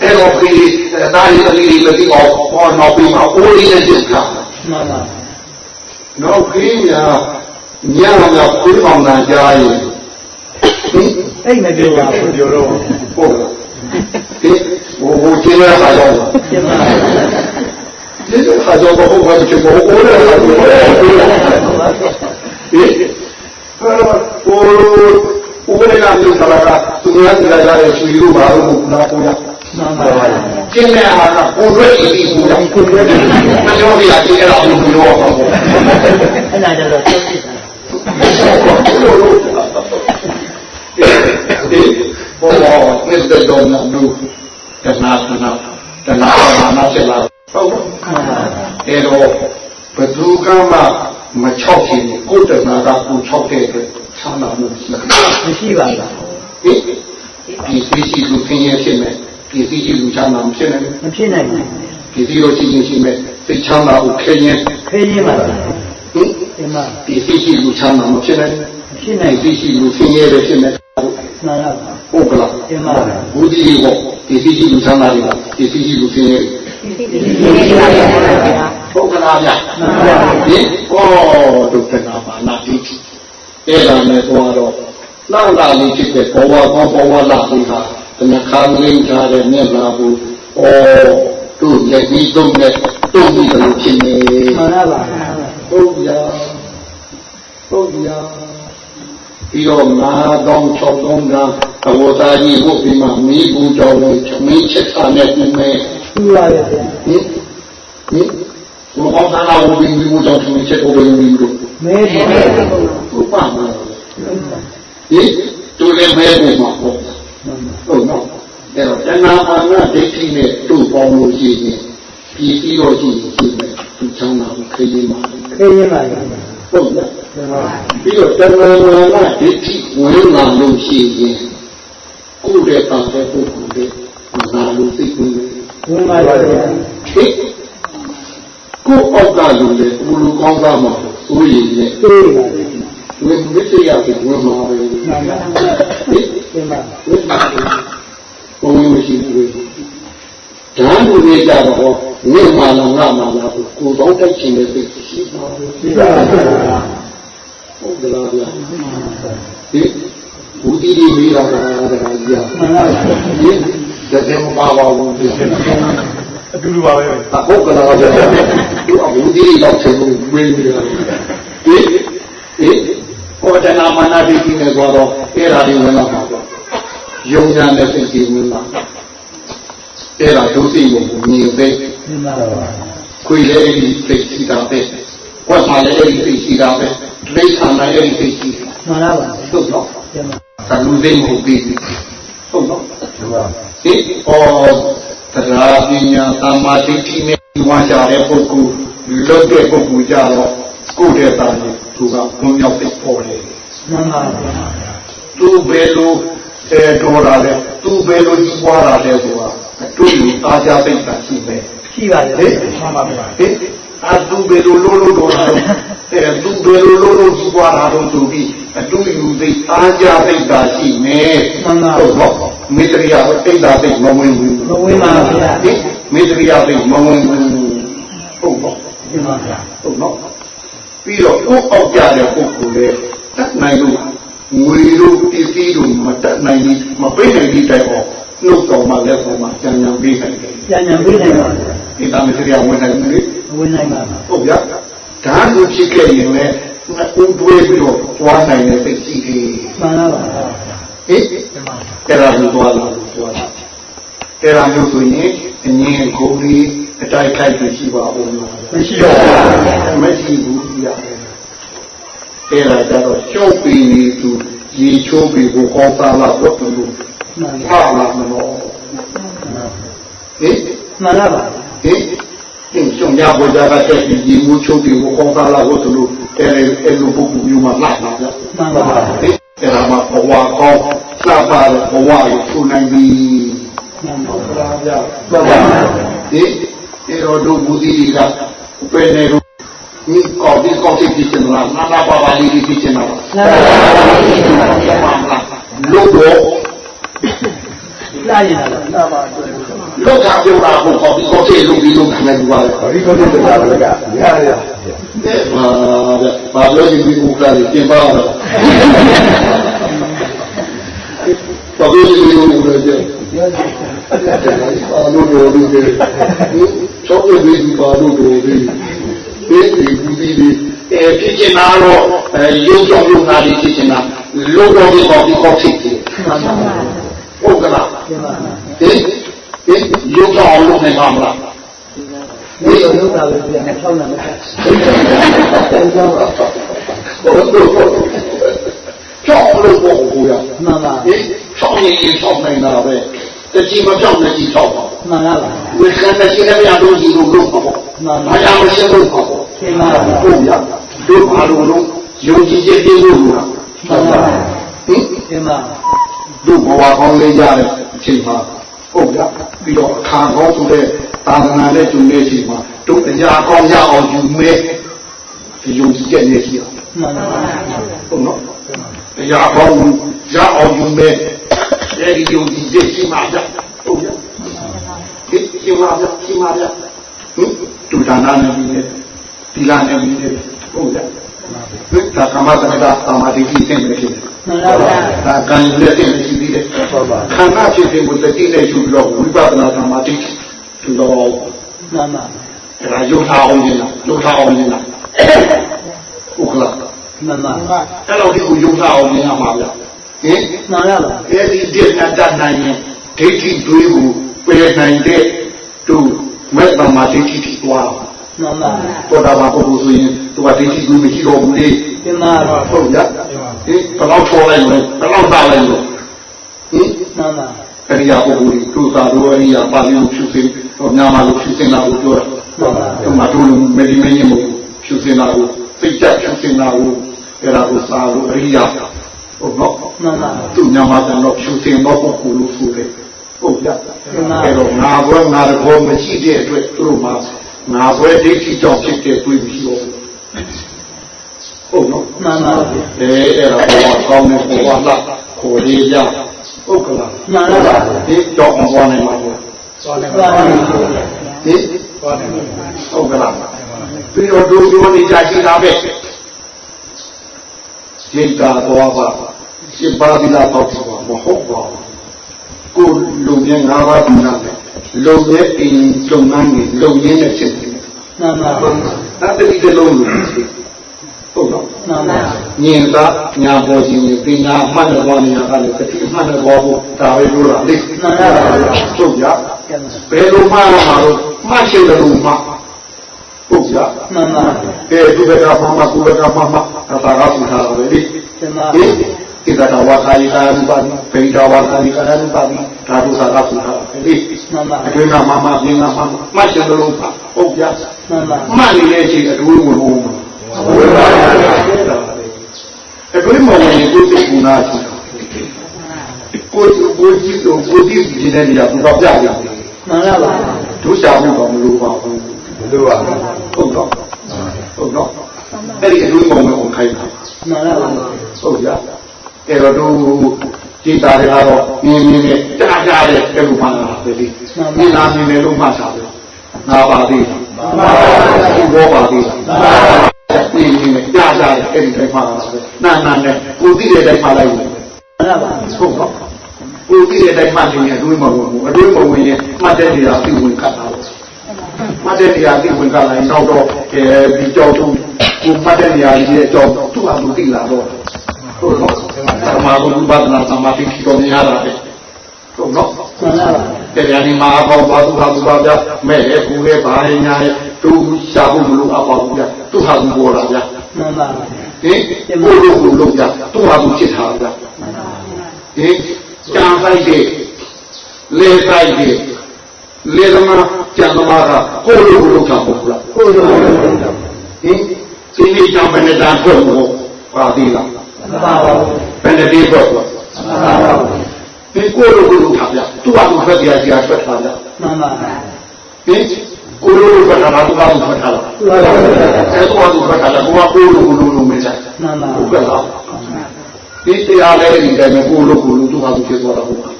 S2: အဲ့တော့ဖေးတာရီသမီးတွေမသိအောင်ဟောနောက်ပြီးမှအိုးလေးနဲ့ကျုပ်ထား
S3: မှန်ပါ
S2: နောက်ဖေးညာ ညမှာခွေးအောင်တာကြားရင်ဟင်
S3: အိတ်မပြောပါဘူး
S4: ပြောတော့
S2: ဟုတ်လားဒီဟိုဟိုကျေးရတာတော့
S3: ကျမ
S2: ကျေးရတာတော့ဘုရားချစ်ဖို့ဟိုလည်းဟိုလည်းဟိုဟိဟိုဟိုလည်းကမြို့ခလာကသူများကြလာတဲ့ရွှေလိုပါလို့နာပေါ်ရ
S3: မှန်ပါပါ
S2: ကျင်းတဲ့ဟာကကိုယ်ရွက်အီးဘူးလားကိုယ်ရွက်မပြောပြရကျင်းအဲ့ဒါကိုပြောပါဘူး
S3: အဲ့ဒါကြတော့သိဖြစ်တာ
S2: ဒီဘောမြစ်တဲ့တော့နာလူတနာတနာတနာနာဆက်လာဟုတ်
S3: မှန်ပါ
S2: အဲ့တော့ဘသူကမှမချောက်ချင်ကိုယ်တနာကကိုချောက်တဲ့အတွက်ဆန္ဒမှုရှိတယ်
S3: မရှိပါဘူး
S2: ဟင်ဒီသိရှိလူသင်ရဖြစ်မယ်ဒီသိရှိလူချမ်းသာမဖြစ်နိုင်
S3: မဖြစ်နိုင်ဘူး
S2: ဒီသိလို့ရှိရင်ရှိမယ်သိချမ်းသာကိုခင်းရင်
S3: ခဲရင်းပါ လား
S2: ဟင်
S3: ဒီမှာ
S2: ဒီသိရှိလူချမ်းသာမဖြစ်နိုင်
S3: ဖြစ်နိုင်
S2: ဒီသိရှိလူသင်ရပဲဖြစ်မယ်
S3: မှန်ပါပါ
S2: ဟုတ်ကလားဘူးဒီဘောဒီသိရှိလူချမ်းသာတွေကဒီသိရှိလူသင်ရဟုတ်ကလားဗျာ
S3: မှန်ပါပါ
S2: ဟင်ဩဒုက္ခနာပါနာတိအဲ့ဒါနဲ့တော့တော့နာလာလေးဖြစ်တဲ့ဘဝဘောဘဝလာဘူးဟာတဏခါလင်းထားတဲ့မျက်လာဘူးဩတို့လက်ပြီးသုံးနဲ့တုံးပြီးလို့ဖြစ်နေ
S3: မှန်ပါပါ
S2: ဟုတ်ရဟုတ်ရပြီးတော့ငါတော့၆သုံးကအဝသားကြီးဟုတ်ပြီးမှမိဘူးတော်လို့သမင်းချက်ထားနဲ့ပြင်မယ်
S3: သူ့ပါရဲ့ဗျာ
S2: ဟင်ဟင်ဘုရားသာလာဝိမိဘူးတော်သမင်းချက်ကိုပဲမိဘူး
S3: မဲတယ်
S2: ဥပမာဟင်သူလည်းမဲပုံမှာပေါ့ဟုတ်နော်အဲ့တော့တဏှာအာနာဒိဋ္ဌိနဲ့တို့ပေါင်းလို့ရှိရင် ပြီးပြီးတော့ရှိရင်ရှိမယ်သူချမ်းသာကိုခရင်ပါ
S3: ခဲရင်းပါလား
S2: ဟုတ်လား
S3: ဒီမှာ
S2: ပြီးတော့တဏှာအာနာဒိဋ္ဌိဝင်လာလို့ရှိရင်ကိုယ်ရဲ့ပါတဲ့ပုဂ္ဂိုလ်တွေနာလို့သိကုန်တယ်
S3: ဝင်ပါပါဗျာ
S2: ဟိကိုယ်အောက်ကလူလေဘုလူကောင်းသားမှာဆိုရင်လေ
S3: သိပါပါ
S2: ဝင်မစ်ရတဲ့ဝင်မှာပဲ
S3: မှန်ပါ
S2: ဟိ
S3: ဒီမှာ
S2: ဘုံမရှိဘူးဓာတ်လူတွေကြတော့ မြင့်မာလာငါမာလာကိုကိုယ်တော့တိုက်ချင်တဲ့စိတ်ရှိပါဘူး
S3: ဒီပါပါ
S2: ဟုတ်ကလားဗျာဒီဘူတီဒီမေးတာကလည်းဒါကြီးอ่ะ
S3: မှန်ပါပါ
S2: ဒီဒါကမပါပါဘူးဒီ
S4: အတူတူပါပဲ
S2: ဟုတ်ကလားဗျာဒီအဘူတီတော့ချင်လို့ဝေးနေတာဒီဒီဟောတနာမနာတိနဲ့ဆိုတော့အဲ့ဒါတွေဝင်လာမှာပေါ့ယုံညာတဲ့စိတ်ကြီးဝင်လာအဲ့ဒါဒုသိကိုမြင်သိ
S3: ဒီမှာပါ
S2: ခွေလည်းအဲ့ဒီသိရှိတာပဲဝတ်ပါလည်းအဲ့ဒီသိရှိတာပဲလိမ့်ဆံလည်းအဲ့ဒီသိရှိတာ
S3: မှန်ပါပါ
S2: ဟုတ်တော့
S3: ဒီမှာ
S2: သလူသိမ့်မှုပြီးပြီဟုတ်တော့
S4: ဟုတ်ပါ
S2: ဒီဩတရားပညာသမာဓိတိနဲ့ဝါကြတဲ့ပုဂ္ဂိုလ်လွတ်တဲ့ပုဂ္ဂိုလ်ကြတော့ကိုယ့်ရဲ့တာကြီးသူကဘုံရောက်တဲ့ပေါ်တယ်
S3: မှန်ပါပါ
S2: သူဘယ်လိုအဲတော်တာလဲသူဘယ်လိုကြီးပွားတာလဲဆိုတာတို့လူအားကြသိတာရှိမယ်
S3: ရှိပါရဲ့
S2: ဟင်
S4: မှန်ပါဗျာ
S2: ဟင်အတူဘယ်လိုလို့လို့တော်တာလဲအဲသူဘယ်လိုလို့လို့ကြီးပွားတာတော့သူပြီးအတူယူသိအားကြသိတာရှိမယ်ဟုတ်တော့မေတ္တရာသိတာသိမဝင်ဘူး
S3: မဝင်ပါဗျာ
S2: ဟင်မေတ္တရာသိမဝင်ဘူးဟုတ်တော့
S3: ဒီမှာဗျာ
S2: ဟုတ်နော်ပြီးတော့ကိုယ်အောက်ကြတဲ့ပုဂ္ဂိုလ်လေတတ်နိုင်လို့ငွေတို့ပစ္စည်းတို့မတတ်နိုင်ဘူးမပိတ်နိုင်တဲ့တိုင်အောင်နှုတ်တော်မှလက်ပေါ်မှာကြံကြံပေးနိုင်တယ်
S3: ပြန်ပြန်ပြေးနိုင်ပါဗျာ
S2: ဒီတမစရိယဝင်နိုင်တယ်
S3: မဝင်နိုင်ပါဘူး
S2: ဟုတ်ဗျာဒါလိုဖြစ်ခဲ့ရင်လည်းနှစ်ဦးတွဲပြီးတော့သွားနိုင်တဲ့စိတ်ရှိတယ်
S3: မှန်ပါပါ
S2: ဟင်အဲ့ဒါကိုသွားလာလို့သွားတာအဲ့ဒါမျိုးဆိုရင်အငင်းကိုယ်ကြီးအတိုက်ခိုက်ပြီးရှိပါဦးလား
S3: မရှိပါဘူး
S2: မရှိဘူးပြရတယ်အဲ့ဒါကြတော့ရှုပ်ပြီးနေသူရေချိုးပြီးကိုကောင်းစားလာတော့သူလို့
S3: မှန်ပါ
S2: ပါလာမလို့ဟင်
S3: မှန်ပါပါ
S2: ဟင်ဒီရှုံရပေါ်ကြတာတဲ့ဒီမူချိုးပြီးကိုကောင်းစားလာတော့သူလို့အဲ့ဒီအဲ့လိုပုဂ္ဂိုလ်မျိုးမှလာတာဗျ
S3: မှန်ပါပါ
S2: ဟင်အဲ့ဒါမှဘဝကောင်းစပါတဲ့ဘဝကိုထူနိုင်ပြီ
S3: မှန်ပါပါ
S2: ဗျာဗျာဒီအဲ့တော့ဒုဘူဒီကပယ်နေတော့ဒီကောဒီကောတိဖြစ်နေတာနာနာပါပါလေးဖြစ်နေတာ
S3: မှန်ပါပါ
S2: လို့တော့
S3: လာရင်လာ
S4: နာပါတွေ့
S2: လောကပြောတာကိုခေါ်ပြီး ခေါ်တဲ့လူပြီးလုံးခံနေကြပါလေ
S4: ဟောဒီတော့တဲ့တရားတွေကရရရ
S2: တဲ့ပါတဲ့ပါပြောရင်ဒီဥက္ကဋ္ဌပြင်ပါတော့ဘာလို့ဒီလိုလုပ်လဲကျပါလို့လို့ဒီချောက်ပြီးပါလို့လို့ဒီဒီဒီဒီဒီအဲဖြစ်ချင်တာတော့အဲရုပ်ကြောင့်ရုပ်နာတွေဖြစ်ချင်တာလောကဒီကောဒီကောဖြစ်တယ်ဟုတ်ကလားဟင်ဟင် ရုပ်ကြောင့်လုပ်နေပါမလား
S3: ဒီလိုလုပ်တာလည်းပြန်ထောက်နေမှာ
S2: ကြောက်လို့ပေါ့ကိုရ
S3: မှန်ပါ
S2: ဟင်ချောင်းရင်ချောင်းနိုင်တာပဲတချီမကြောက်နဲ့ကြီးချောက်ပါ
S3: မှန်လားပါ
S2: ဝိခံတဲ့ရှင်လည်းမရတော့ကြီးလို့လို့ပေါ့ဘာရမရှင်းလို့ပေါ့
S3: ရှင်းပါပါ
S2: ဟုတ်ရတို့ဘာလို့လို့ယုံကြည်ခြင်းပြည့်လို့လား
S3: မှန်ပါ
S2: ဟင်
S3: ရှင်းပါ
S2: တို့ဘဝကောင်းလေးရတဲ့အချိန်မှာ ဟုတ်ရပြီးတော့အခါကောင်းဆိုတဲ့သာသနာနဲ့ကျုံတဲ့အချိန်မှာတို့တရားကောင်းရအောင်ယူမဲယုံကြည်ချက်နဲ့ရှိအောင်
S3: မှန်ပါ
S2: ဟုတ်နော်တရားကောင်းရအောင်ယူမဲအဲဒီယုံကြည်ချက်ရှိမှကြဟုတ်ရဒီရှိမှကြရှိမှကြဟင်တူဒါနာနဲ့ပြီးတယ်ဒီလာနဲ့ပြီးတယ်ဟုတ်ရ ဒီသာကမတ္တတာသမာဓိရှိတဲ့ဖြစ်တယ်
S3: မှန်ပါပါ
S2: ဒါကံယူတဲ့တည်းရှိသေးတယ်
S4: ဟုတ်ပါ
S2: ခန္ဓာဖြစ်ခြင်းကိုတတိနဲ့ယူပြီးတော့ဝိပဿနာသမာဓိသူတော့
S3: မှန်ပါ
S2: အဲဒါယုံထားအောင်နေတာယုံထားအောင်နေတာဟုတ်ကလား
S3: မှန်ပါ
S2: အဲ့လိုဒီကိုယုံထားအောင်နေရမှာဗျဟင်
S3: မှန်လားပါ
S2: အဲဒီဒီနဲ့တတ်နိုင်ရင်ဒိဋ္ဌိတွေးကိုပယ်နိုင်တဲ့သူမဲ့သမာဓိတိတွား
S3: မှန်ပါ
S2: ပေါ်တာမှာပုဂ္ဂိုလ်ဆိုရင်သူကဒိဋ္ဌိကိုမရှိတော့ဘူးလေ
S3: ရှင်းပါပါ
S2: ဟုတ်ကြဟင်ဘယ်တော့ချောလိုက်လဲဘယ်တော့တာလိုက်လို့ဟင်
S3: မှန်ပါ
S2: အရိယာပုဂ္ဂိုလ်တွေသူသာတို့အရိယာပါဠိလိုဖြူစင်တော့များမှလို့ဖြူစင်တာကိုပြောတာ
S3: မှန်ပါ
S2: ဒီမှာတို့လိုမေဒီမင်းကြီးမဟုတ်ဘူးဖြူစင်တာကိုစိတ်ကြဖြူစင်တာကိုအဲ့ဒါကိုသာလို့အရိယာဟုတ်နော်
S3: မှန်ပါ
S2: သူများမှတော့ဖြူစင်တော့ပုဂ္ဂိုလ်လို့ဆိုတယ်ဟုတ်ကြ
S3: မှန်ပါ
S2: အဲ့တော့ငါဘွဲငါတဘောမရှိတဲ့အတွက်သူတို့မှ ငါဘွဲဒိဋ္ဌိကြောင့်ဖြစ်တဲ့တွေးပြီးတော့ဟုတ်နော်
S3: မှန်ပါ
S2: အဲအဲ့ဒါဘောကောင်းတဲ့ဘောလာခေါ်ရရဟုတ်ကလား
S3: မှန်လားပါ
S2: ဒီတော့အောင်သွားနိုင်မှာပေါ့
S4: သွားနေ
S3: ပါပါ
S2: ဟင်
S4: သွားနေ
S2: ဟုတ်ကလားပြီးတော့ဒုပြောနေကြရှိတာပဲစိတ်သာသွားပါစိတ်ပါဒီလာတော့ပါမဟုတ်ပါဘူးကိုလုံရငါးပါးဒီနာပဲလုံရဲ့အိမ်လုံငန်းကြီးလုံရင်းနဲ့ဖြစ်တ ယ်
S3: မှန်ပါ
S2: အဲ့ဒီကလုံးလို့ဟုတ်တော့
S3: မှန်ပါ
S2: ညင်သာညာပေါ်ခြင်းပညာမှတ်တော်နေရတာလေတတိမှတ်တော်ဖို့ဒါပဲပြောတာလေ
S3: မှန်ပါပါ
S2: ဟုတ်ကြ
S3: ရှင်းပါ
S2: ဘယ်လိုမှလာမှာလို့မှတ်ရှိတယ်လို့မှဟုတ်ကြ
S3: မှန်ပါ
S2: ကဲဒီဘက်ကမှမကူဘက်ကမှမသာသာကပူထားတယ်လေ
S3: ရှင်းပါ
S2: ဟင်ဒီကတော်ဝါခာယကာရူပတိပိဋကဝါခာယကာရူပတိဓာတုသာကပူထားတယ်လေ
S3: မှန်ပါ
S2: အတွင်းကမှမပြင်းကမှမှတ်ရှိတယ်လို့ဟုတ်ကြ
S3: မှန် ပါ
S2: မှတ်နေတဲ့အချိန်အတွင်းဝင်လို့ဝေဘာအတွင်းမှာဝင်ကိုစိတ်ကူနာရှိတာကိုကိုကြည့်တော့ကိုကြည့်ကြည့်တဲ့နေရာကိုပြရတယ်
S3: မှန်လားပါ
S2: ဒုရှာမှုတော့မလိုပါဘူး
S4: ဘယ်လိုပါ
S2: ဟုတ်တော့ဟုတ်တော့အဲ့ဒီအတွင်းမှာဝင်ခိုင်းတာ
S3: မှန်လားပါ
S2: ဟုတ်ကြ အဲ့တော့တို့ကြည်တာတွေကတော့မြင်းမြင်းနဲ့ကြားကြားတဲ့အဲ့လိုမှလာပဲလေမြင်လာမြင်တယ်လို့မှတ်တာပဲငါပါသေးတယ်မှန်ပါပါဘောပါသေးတယ်မှန်ပါပါမြင်မြင်နဲ့ကြားကြားတဲ့အဲ့ဒီတိုင်းမှလာပဲနာနာနဲ့ကိုသိတဲ့တိုင်းမှလိုက်တယ်
S3: မှန်လားပါ
S2: ဟုတ်တော့ကိုသိတဲ့တိုင်းမှနေရင်အတွင်းမှာဝင်ဘူးအတွင်းမှာဝင်ရင်မှတ်တဲ့နေရာသိဝင်ခတ်တာလို့မှတ်တဲ့နေရာသိဝင်ခတ်လိုက်တော့တော့အဲဒီကြောက်တော့ကိုမှတ်တဲ့နေရာကြီးရဲ့ကြောက်သူ့ဟာသူသိလာတော့ဟုတ်တော့ သမာဓိဥပဒနာသမာဓိကိုမြင်ရတာပဲဟုတ်တော့
S3: မှန်လားပါ
S2: တရားဒီမှာအပေါ်ပါသူဟာသူပါဗျမဲ့လေကူလေဘာရညာရဲ့သူရှာဖို့မလို့အပေါ်ဘူးဗျသူဟာသူပေါ်လာဗျ
S3: မှန်ပါ
S2: ဟင်ကိုလိုကိုလုံးဗျသူဟာသူဖြစ်တာဗျဟင်ကြံလိုက်တဲ့လေလိုက်တဲ့လေသမားကြံသမားကကိုလိုကိုလုံးတာပေါ့လား
S3: ကိုယ်တော်ကိုယ်တော်
S2: ဟင်ဒီနေ့ကြောင့်ဘယ်နဲ့တန်းထွက်ဖို့ပါသေးလား
S3: မပါပါဘူး
S2: ဘယ်နဲ့ပြေထွက်ဖို့
S3: မပါပါဘူး
S2: ဒီကိုလိုကိုလုံးတာဗျသူဟာသူထွက်ကြရကြထွက်တာဗျ
S3: မှန်ပါ
S2: ဟင်ကိုလိုကိုထွက်တာသူဟာသူထွက်တာလား
S3: သူတော်ကိုယ်တော်
S2: အဲတော့သူထွက်တာလားကိုကကိုလိုကိုလိုလိုမင်းစား
S3: မှန်ပါ
S2: ဟုတ်ကဲ့လားဒီတရားလေးဒီတိုင်းကိုလိုကိုလိုသူဟာသူဖြစ်သွားတာဟုတ်အဲ့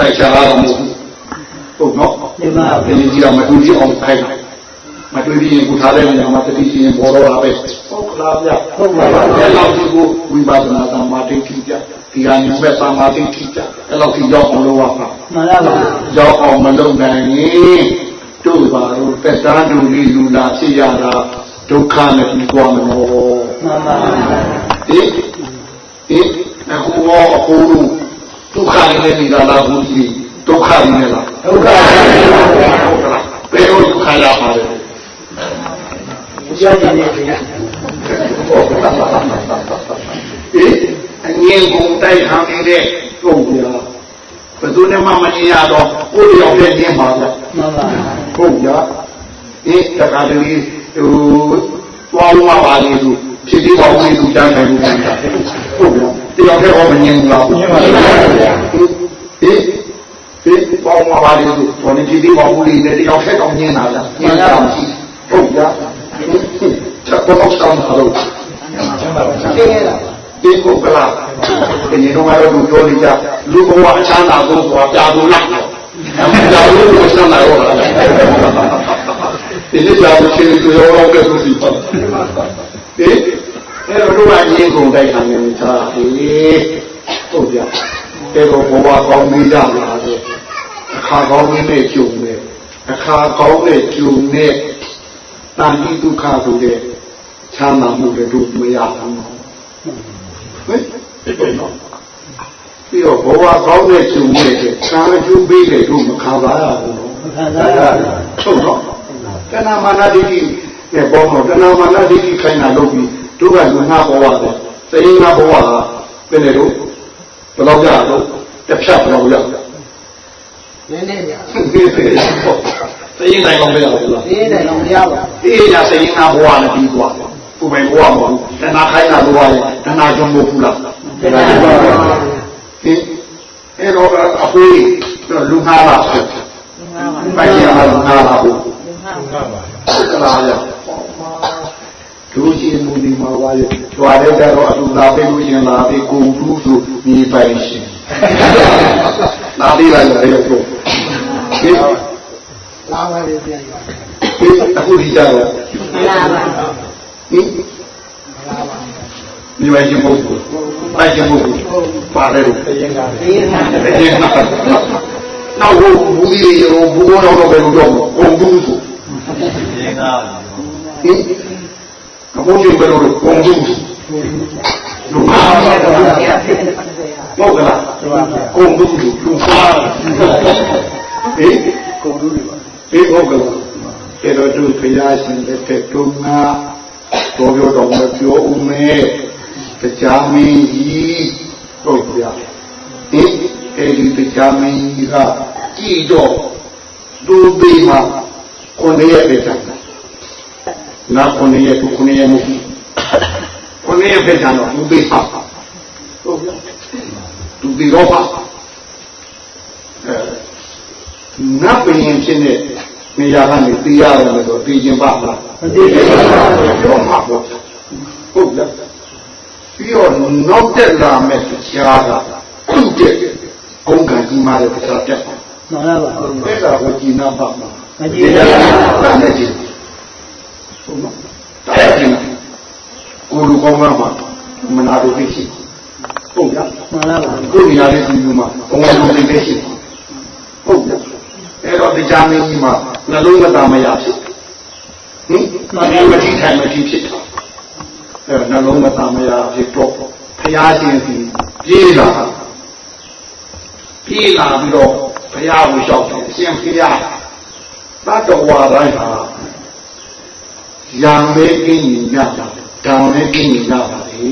S2: ဒါရှားလာတော့မဟုတ်ဘူးဟုတ်နော်
S3: ဒီမှာ
S2: ဒီကြီးကမတူကြီးအောင်ခိုင်းတယ် မတွေ့ပြီးရင်ကိုထားတဲ့နေရာမှာတတိရှိရင်ပေါ်တော့တာပဲဟုတ်လားဗျဟုတ်ပါပါအဲ့လောက်ဒီကိုဝိပဿနာသမာဓိထိကြဒီဟာညမဲ့သမာဓိထိကြအဲ့လောက်ဒီရောက်အောင်လုပ်ရမှာ
S3: မှန်လားပါ
S2: ရောက်အောင်မလုပ်နိုင်ရင်တို့ပါတော့တက်သားလူလေးလူလာဖြစ်ရတာဒုက္ခနဲ့ပြီးသွားမလို့
S3: မှန်ပါ
S2: ဟင်ဟင်အခုတော့အခုလို့ဒုက္ခနဲ့နေတာလားဘူးကြီးဒုက္ခနဲ့လား
S3: ဒုက္ခပါ
S2: ဟုတ်လားဘယ်လိုဒုက္ခရပါလဲ
S3: ကြောက်ကြနေပြီ
S2: ဟင်အငြင်းကုန်တိုက်ခံနေတဲ့ဟုတ်ပြာဘယ်သူနဲ့မှမမြင်ရတော့ကိုယ်ရောက်တဲ့နေမှာဗျ
S3: မှန်ပါ
S2: ဟုတ်ပြာဒီတခါတည်းဟိုသွားလို့ပါလေသူဖြစ်ပြီးပါဝင်သူတန်းတယ်လို့ပြောတာဟုတ်ပြာတယောက်တည်းဟောမမြင်ဘူးလားမြင်ပါဗျာဟင်ဒီပေါင်းပါပါလေသူဘောနေဖြစ်ပြီးပါဝင်လေတယောက်တည်းတော့မြင်တာလားမြင်တာမရှိဟုတ်ပြာ ချက်တော့ဆောင်တာတော့
S3: သိရတာ
S2: ဒီပုဂ္ဂလာဒီတော့ကတော့သူပြောနေကြလူဘဝအချမ်းသာဆုံးဆိုတာပြာသူလားပြာသူကိုစမ်းလာရောလားဒီနေ့ကြာလို့ချင်းသူရောတော့ကဲသူစီပါဟင်အဲ့တော့တို့ကရင်းကုန်တိုက်ခံနေကြဟေးဟုတ်ပြအဲ့တော့ဘဝကောင်းနေကြလားဆိုအခါကောင်းနဲ့ကြုံနေအခါကောင်းနဲ့ကြုံနေ တန်တိဒုက္ခဆိုတဲ့ချမ်းသာမှုတွေတို့မရဘူးဟင်ဒီတော့ပြီးတော့ဘဝကောင်းတဲ့ကျုံနေတဲ့ဆံအကျိုးပေးတဲ့တို့မခံစားရဘူးနော်
S3: ခံစားရတာ
S2: ဟုတ်တော့တဏမာနဒိဋ္ဌိနဲ့ပေါ်တော့တဏမာနဒိဋ္ဌိခိုင်းတာလုပ်ပြီးတို့ကလူငါဘဝတဲ့သိရင်ငါဘဝကဘယ်နဲ့တော့ဘယ်တော့ကြတော့တစ်ဖြတ်ဘယ်တော့ရ
S3: နည်းနည်းရ
S2: သိရင်နိုင်အောင်မရဘူးလား
S3: ဒီတယ်တော့မရပါ
S2: အေးရသိရင်ငါဘဝနဲ့ပြီးသွားကိုယ်ပဲဘဝမဟုတ်တဏခိုင်းတာဘဝရဲ့တဏကြောင့်မဟုတ်ဘူးလား
S3: ဘူးသိပါပါ
S2: ဟင်အဲ့တော့အဖိုးလူငါးပါဆိုပိုက်ရမှာလူငါးပါဘူးကလာရလူရှိမှုဒီမှာပါရကြွားတဲ့တော့အတူလာပေးလို့ရင်လာပေးကုန်ဘူးဆိုဒီပိုင်ရှင်လာပြီးလိုက်ရတယ်ကိုဟင်
S3: လာပါလေပြန်ရ
S2: ဟင်အခုဒီကြတော့
S3: လာပါ
S2: ဟင်ဒီမိုင်းချင်းမဟုတ်ဘူးပိုက်ချင်းမဟုတ်ဘူးပါတယ်လို့
S3: ဒီမှာ
S2: နောက်ဘုဘူးဒီရောဘူးတော့တော့ဘယ်လိုတော့ဘုံဘူးဆိုဟင်အဘုံကြီးဘယ်လိုဘုံဘူးလူပါဟုတ်ကလားဘုံဘူးလူပါဟင်
S3: ကုန်လူတွေပါ
S2: ဒီဟုတ်ကလားအဲ့တော့သူဖျားရှင်တဲ့တဲ့တုံးကတော်ပြောတော်မပြောဦးမယ်တရားမင်းကြီးဟုတ်ပြဟင်အဲ့ဒီတရားမင်းကြီးကကြည်တော့သူပေးမှာကိုယ်ရဲ့ပဲတာနာကိုယ်ရဲ့သူကိုယ်ရဲ့မဟုတ်ကိုယ်ရဲ့ပဲတာတော့သူပေးပါဟုတ်ပြသူပြီးတော့ပါအဲ နတ်ပင်ဖြစ်တဲ့နေရာကနေသိရတယ်လို့ဆိုသိခြင်းပါမလား
S3: မသိပါဘူး
S2: တော့မှာပေါ့ဟုတ်လားပြီးတော့နောက်တက်လာမဲ့ကြားကသူ့တဲ့ဘုံကကြီးမားတဲ့တရားတက်ပါ
S3: မှန်လားပါ
S2: အဲ့ဒါကိုကြည်နာပါမှာ
S3: မကြည့်ရဘူး
S2: တာနဲ့ကြည့်ဟုတ်နော်တာနဲ့ကြည့်ကိုလူကောင်းမှာမနာလို့သိရှိဟုတ်လား
S3: မှန်လားပါ
S2: ကိုနေရာလေးဒီလိုမှာဘုံကလူသိရှိဟုတ်လား အဲ့တော့တရားမင်းကြီးမှာနှလုံးမသားမရဖြစ်ဟင်မတိမတိထိုင်မတိဖြစ်တာအဲ့နှလုံးမသားမရဖြစ်တော့ဖရာရှင်စီပြေးလာပြေးလာပြီးတော့ဘုရားကိုလျှောက်တယ်အရှင်ဘုရားသတ္တဝါတိုင်းဟာရံမဲကင်းရင်ရတာဓာမဲကင်းရင်ရပါလေ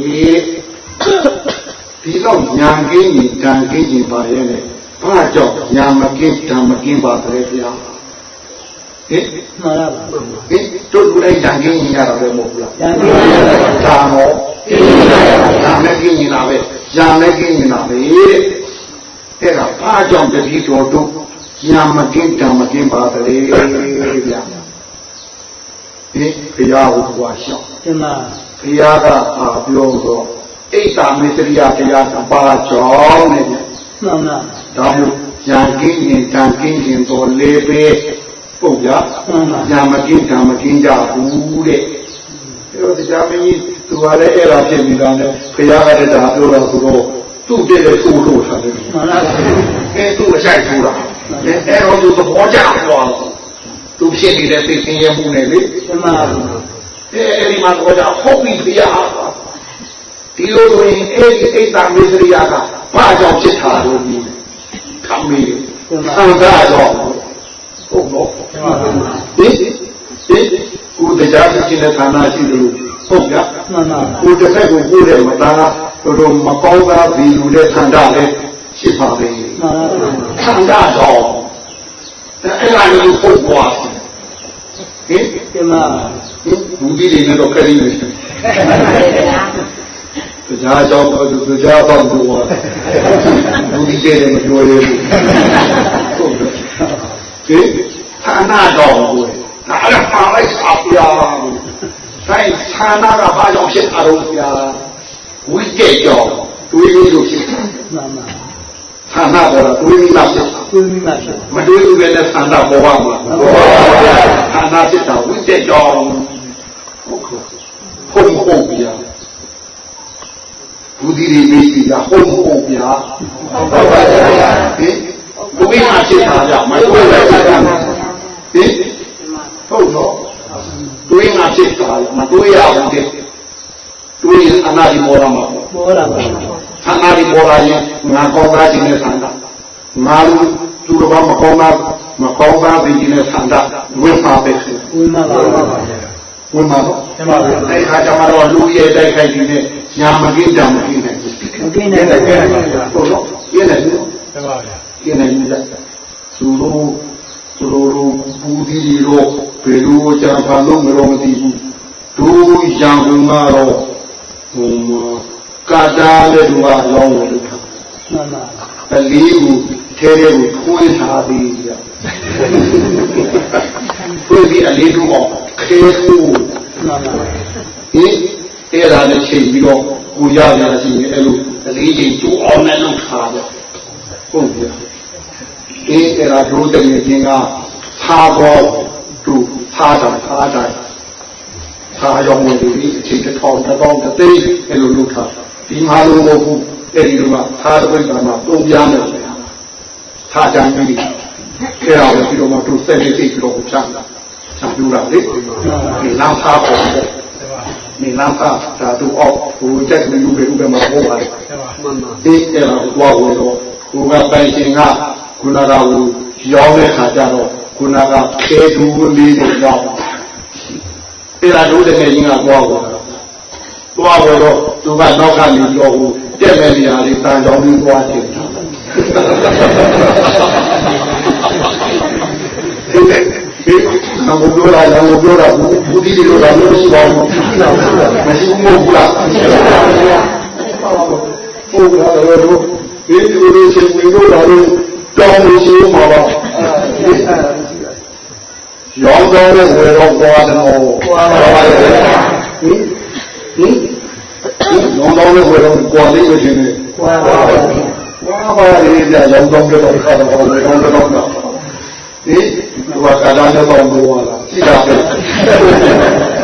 S2: ဒီတော့ညာကင်းရင်ဓာကင်းရင်ပါရဲ့ လေဘာကြောင့်ညာမကင်းဓာမကင်းပါတဲ့ဘုရားဟင်
S3: မှန်လားပါ
S2: ဟင်တို့လူတိုင်းညာကင်းရင်ရတာပဲမဟုတ်ဘူးလား
S3: ရန်ကုန်
S2: ဓာမောဓာမဲကင်းရင်လာပဲညာမဲကင်းရင်လာပဲအဲ့ဒါဘာကြောင့်တတိတော်တို့ညာမကင်းဓာမကင်းပါတဲ့ဗျာဒီဘုရားကိုကြွားရှောက်
S3: ဒီမှာ
S2: ဘုရားကအာပြောတော့ဣဒ္ဓမေတ္တရိယတရားကပါကြောင်းနဲ့
S3: မှန်လား
S2: ဒါမျိုးညာကင်းရင်တန်ကင်းရင်တော်လေးပဲပုတ်ကြညာမကင်းတန်မကင်းကြဘူးတဲ့အဲတော့တရားမင်းကြီးသူကလည်းအဲ့ဒါဖြစ်ပြီးသားနဲ့ဘုရားကလည်းဒါပြောတာဆိုတော့သူ့တည်းလည်းထိုးလို့ထားတယ်
S3: မှန်ပါဗျာ
S2: အဲသူ့အဆိုင်ထိုးတာအဲအဲ့တော့သူသဘောကျသွားသူဖြစ်နေတဲ့သိသိရမှုနဲ့လေ
S3: မှန်ပါဗျာ
S2: အဲအဲ့ဒီမှာတော့じゃဟုတ်ပြီဘုရားဒီလိုဆိုရင်အဲ့ဒီအိတ်တာမေစရိယကဘာကြောင့်ဖြစ်တာလို့ဒီ ခမီးခံစားတော့ဟုတ်တော့
S3: မှန်ပါဗျာ
S2: ဟင်ဟင်ကိုတရားဖြစ်ခြင်းနဲ့ဌာနရှိတယ်လို့ဟုတ်ကြ
S3: မှန်ပါ
S2: ကိုတစ်ဖက်ကိုကိုယ်တဲ့မသားတို့တို့မကောင်းတာဒီလူတဲ့ဌာနလည်းရှိပါပဲ
S3: မှန်ပါဗျာ
S2: ဌာနတော့အဲ့ဒါလည်းပုတ်သွားဟင်
S3: ဒီမှာ
S2: ဘူးဒီတွေနဲ့တော့ခရီးနေတယ် ကြားကြောင်းတော့သူကြားတော့ဘူးဘူးဒီတွေမပြောရဘူးဟုတ်တယ်ဒီဌာနတော်ကိုဒါလည်းပါလိုက်ပါပြာဆိုင်ဌာနကဘာကြောင့်ဖြစ်တာလို့ပြာဝိကျက်ကြောင့်တွေးလို့ဖြစ်တာ
S3: မှန်ပါ
S2: ဌာနပေါ်တာတွေးလို့ဖြစ်တာ
S3: ကိုယ်မိမှဖြစ်
S2: မတွေးဘူးလည်းဌာနပေါ်ပါမှာဌာနဖြစ်တာဝိကျက်ကြောင့်ဟုတ်ကဲ့ဟုတ်ဟုတ်ပြာ ဘူးဒီတွေမရှိတာဟုတ်ဟုတ်ပြာဟုတ်ပါပါဟင်ဘုရားဖြစ်တာကြောင့်မတွေးလည်းဖြစ်တာဟင်ဟုတ်တော့တွေးမှဖြစ်တာမတွေးရဘူးတဲ့တွေးရင်အနာဒီမောရမှာပေါ့
S3: ပေါ်လာပါ
S2: ဌာနဒီပေါ်လာရင်ငါကောင်းသားခြင်းနဲ့ဆန္ဒငါလူသူတော်ဘာမကောင်းသားမကောင်းသားခြင်းနဲ့ဆန္ဒဝိပါပဲဆို
S3: ကိုယ်မှပါပါ
S2: ဝိမာတော့အဲ့ခါကျမှတော့လူရဲ့တိုက်ခိုက်ခြင်းနဲ့ ညာမကင်းကြမကင်းနိုင်ဘူး
S3: မကင်းတဲ့ကဲ
S2: ဟုတ်တော့ပြည့်နေတယ်
S4: တပါဗျာ
S2: ပြည့်နေတယ်သူတို့သူတို့ဘူးဒီလိုဘယ်လိုကြာပါလို့မလို့မသိဘူးတို့ရံကုန်ကတော့ဟိုကာတာလည်းသူကလောင်းတယ်လို့
S3: မှန်ပါ
S2: အလေးကိုထဲထဲကိုထွင်းထားပြီးရထွင်းပြီးအလေးတို့အောင်ခဲကို
S3: မှန်ပါ
S2: ဟင် အဲ့ဒါနဲ့ချိန်ပြီးတော့ကိုရရရှိနေအဲ့လိုအလေးချိန်ကျိုးအောင်နဲ့လုပ်ထားတယ်ဟုတ်ပြီအေးအဲ့ဒါတို့တည်းချင်းကသာဘောသူသာတာသာတာသာရောဝင်ပြီးအချိန်တစ်ထောင်တစ်ပေါင်းတစ်သိန်းအဲ့လိုလုပ်ထားဒီမှာလို့မဟုတ်ဘူးအဲ့ဒီလိုကသာတပိတ်ကမှာပုံပြမယ်သာကြမ်းပြီးအဲ့ဒါကိုပြီးတော့မှသူစက်နေသိပြီးတော့ဖြတ်တာဖြတ်ပြတာလေဒီလမ်းသားပေါ် တယ်ဒီလမ်းသားဒါသူအောက်ဟိုတက်ပြီးလူတွေဥပမာဟောပါတယ်
S3: မှန်ပါ
S2: ဒီအဲ့ဒါကိုသွားဝင်တော့ကိုကပိုင်ရှင်ကခုနကဟိုရောင်းတဲ့ခါကျတော့ခုနကခဲသူလေးတွေရောက်အဲ့ဒါတို့တကယ်ကြီးကသွားဝင်တော့သွားဝင်တော့သူကနောက်ကနေတော့ဟိုတက်မဲ့နေရာလေးတန်ကြောင်းလေးသွားတယ်ဒီကဘုရားလာဘုရားဘုဒီလိုလာလို့ရှိပါဘူး မရှိဘူးမဟုတ်လားဟုတ်ကဲ့အဲ့တော့ဒီလိုလိုရှင်ဝင်လို့လာလို့တောင်းလို့ရှိမှာပါရောင်းတော့တဲ့ဝယ်တော့သွားတယ်ဟောသွားပါလေဟင်ဟင်ရောင်းတော့တဲ့ဝယ်တော့ကွာလေးပဲရှင်နေ
S3: ဝါပါပါ
S2: ဝါပါလေကြာရောင်းတော့တဲ့ခါတော့ဝယ်တော့တော့ဟင်ဒီကကာလာနဲ့တော့ဘောလာရှိတာပဲ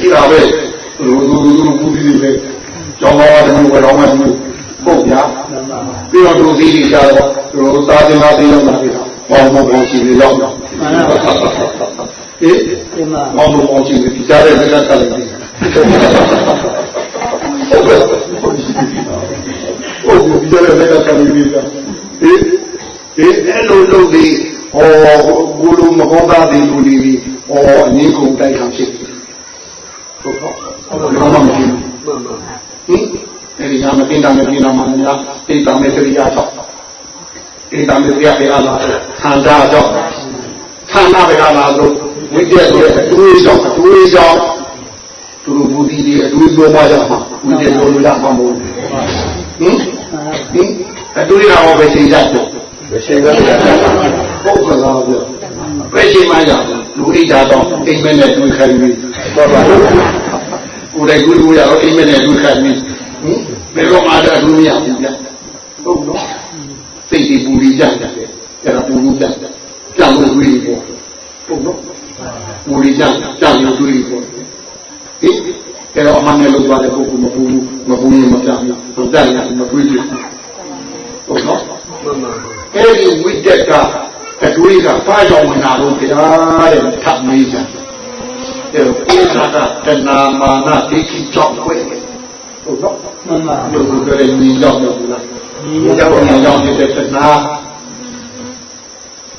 S2: ရှိတာပဲလူလူလူလူပူဒီပဲကျောင်းတော်ကလည်းဝယ်တော့မှရှိပုတ်ပြ
S3: မှန်ပါ
S2: ပြီးတော့သူသီးကြီးကြတော့သူတို့သားတင်သားသိရောက်လာပြီလား။ဘောင်းဘောင်းရှိနေရောက်တော့
S3: မှန်ပါ
S2: ဟေး
S3: ဒီမှာ
S2: ဘောင်းဘောင်းရှိနေဒီကြားတဲ့စကားကလည်းဒီဟုတ်ကဲ့ဟုတ်ကဲ့ဒီကြားတဲ့စကားကလည်းဒီကဟေးဟေးအဲ့လိုလုပ်ပြီးဟောဘူလုံးမကောင်းတာဒီလူတွေဟောအငင်းကုန်တိုက်ခံဖြစ်ဟုတ်ကဲ့ ဟုတ်ကဲ့ဘာမှမဖြစ်ဘူး
S3: မှန်ပါ
S2: ဟင်အဲဒီကမတင်တာမတင်တာမှများတိတ်တာမဲ့စရိယာတော့တိတ်တာမဲ့စရိယာပဲအားလားခန္ဓာတော့ခန္ဓာပဲအားလားလို့ဝိတ္တရဲ့အတူအကြောင်းအတူအကြောင်းသူတို့ဘုဒ္ဓဒီအတူပြောမှရမှာဝိတ္တပြောလို့ရမှာမဟုတ်ဘူးဟင်ဟင်အတူရအောင်ပဲသိကြတော့
S4: မရှိဘူးဗျာ
S2: ဟုတ်ကလားဗျပဲရှိမှရ လူအိဒါတော့အိမ်မက်နဲ့တွေ့ခိုင်းပြီး
S4: ဟုတ်ပါဘူး
S2: ကိုယ်တိုင်ကိုယ်တို့ရတော့အိမ်မက်နဲ့တွေ့ခိုင်းပြီးဟင်ဘယ်တော့မှတော့လူမရဘူးဗျဟုတ်နော်စိတ်ဒီပူရီကြတယ်အဲ့ဒါပူလို့ကြတယ်ကြောက်လို့တွေးပေါ့ဟုတ်နော်ပူရီကြကြောက်လို့တွေးပေါ့ဟင်အဲ့တော့အမှန်နဲ့လို့သွားတဲ့ပုဂ္ဂိုလ်မပူဘူးမပူရင်မကြောက်ဘူးဟုတ်တယ်မတွေးဘူးဟုတ်နော်အဲ့ဒီဝိတက်က အတွေးကပါကြောင်မနာလို့ဗျာတဲ့ထပ်မေးကြတယ်အဲ့ဒါကတဏမာနဒိဋ္ဌိကြောင့်ခွဲဟုတ်နော်
S3: မှန်ပါ
S2: တို့ကိုယ်လည်းမြင်ရောက်လို့လား
S3: ဒီ
S2: မြင်ရောက်မြင်ရောက်နေတဲ့တဏ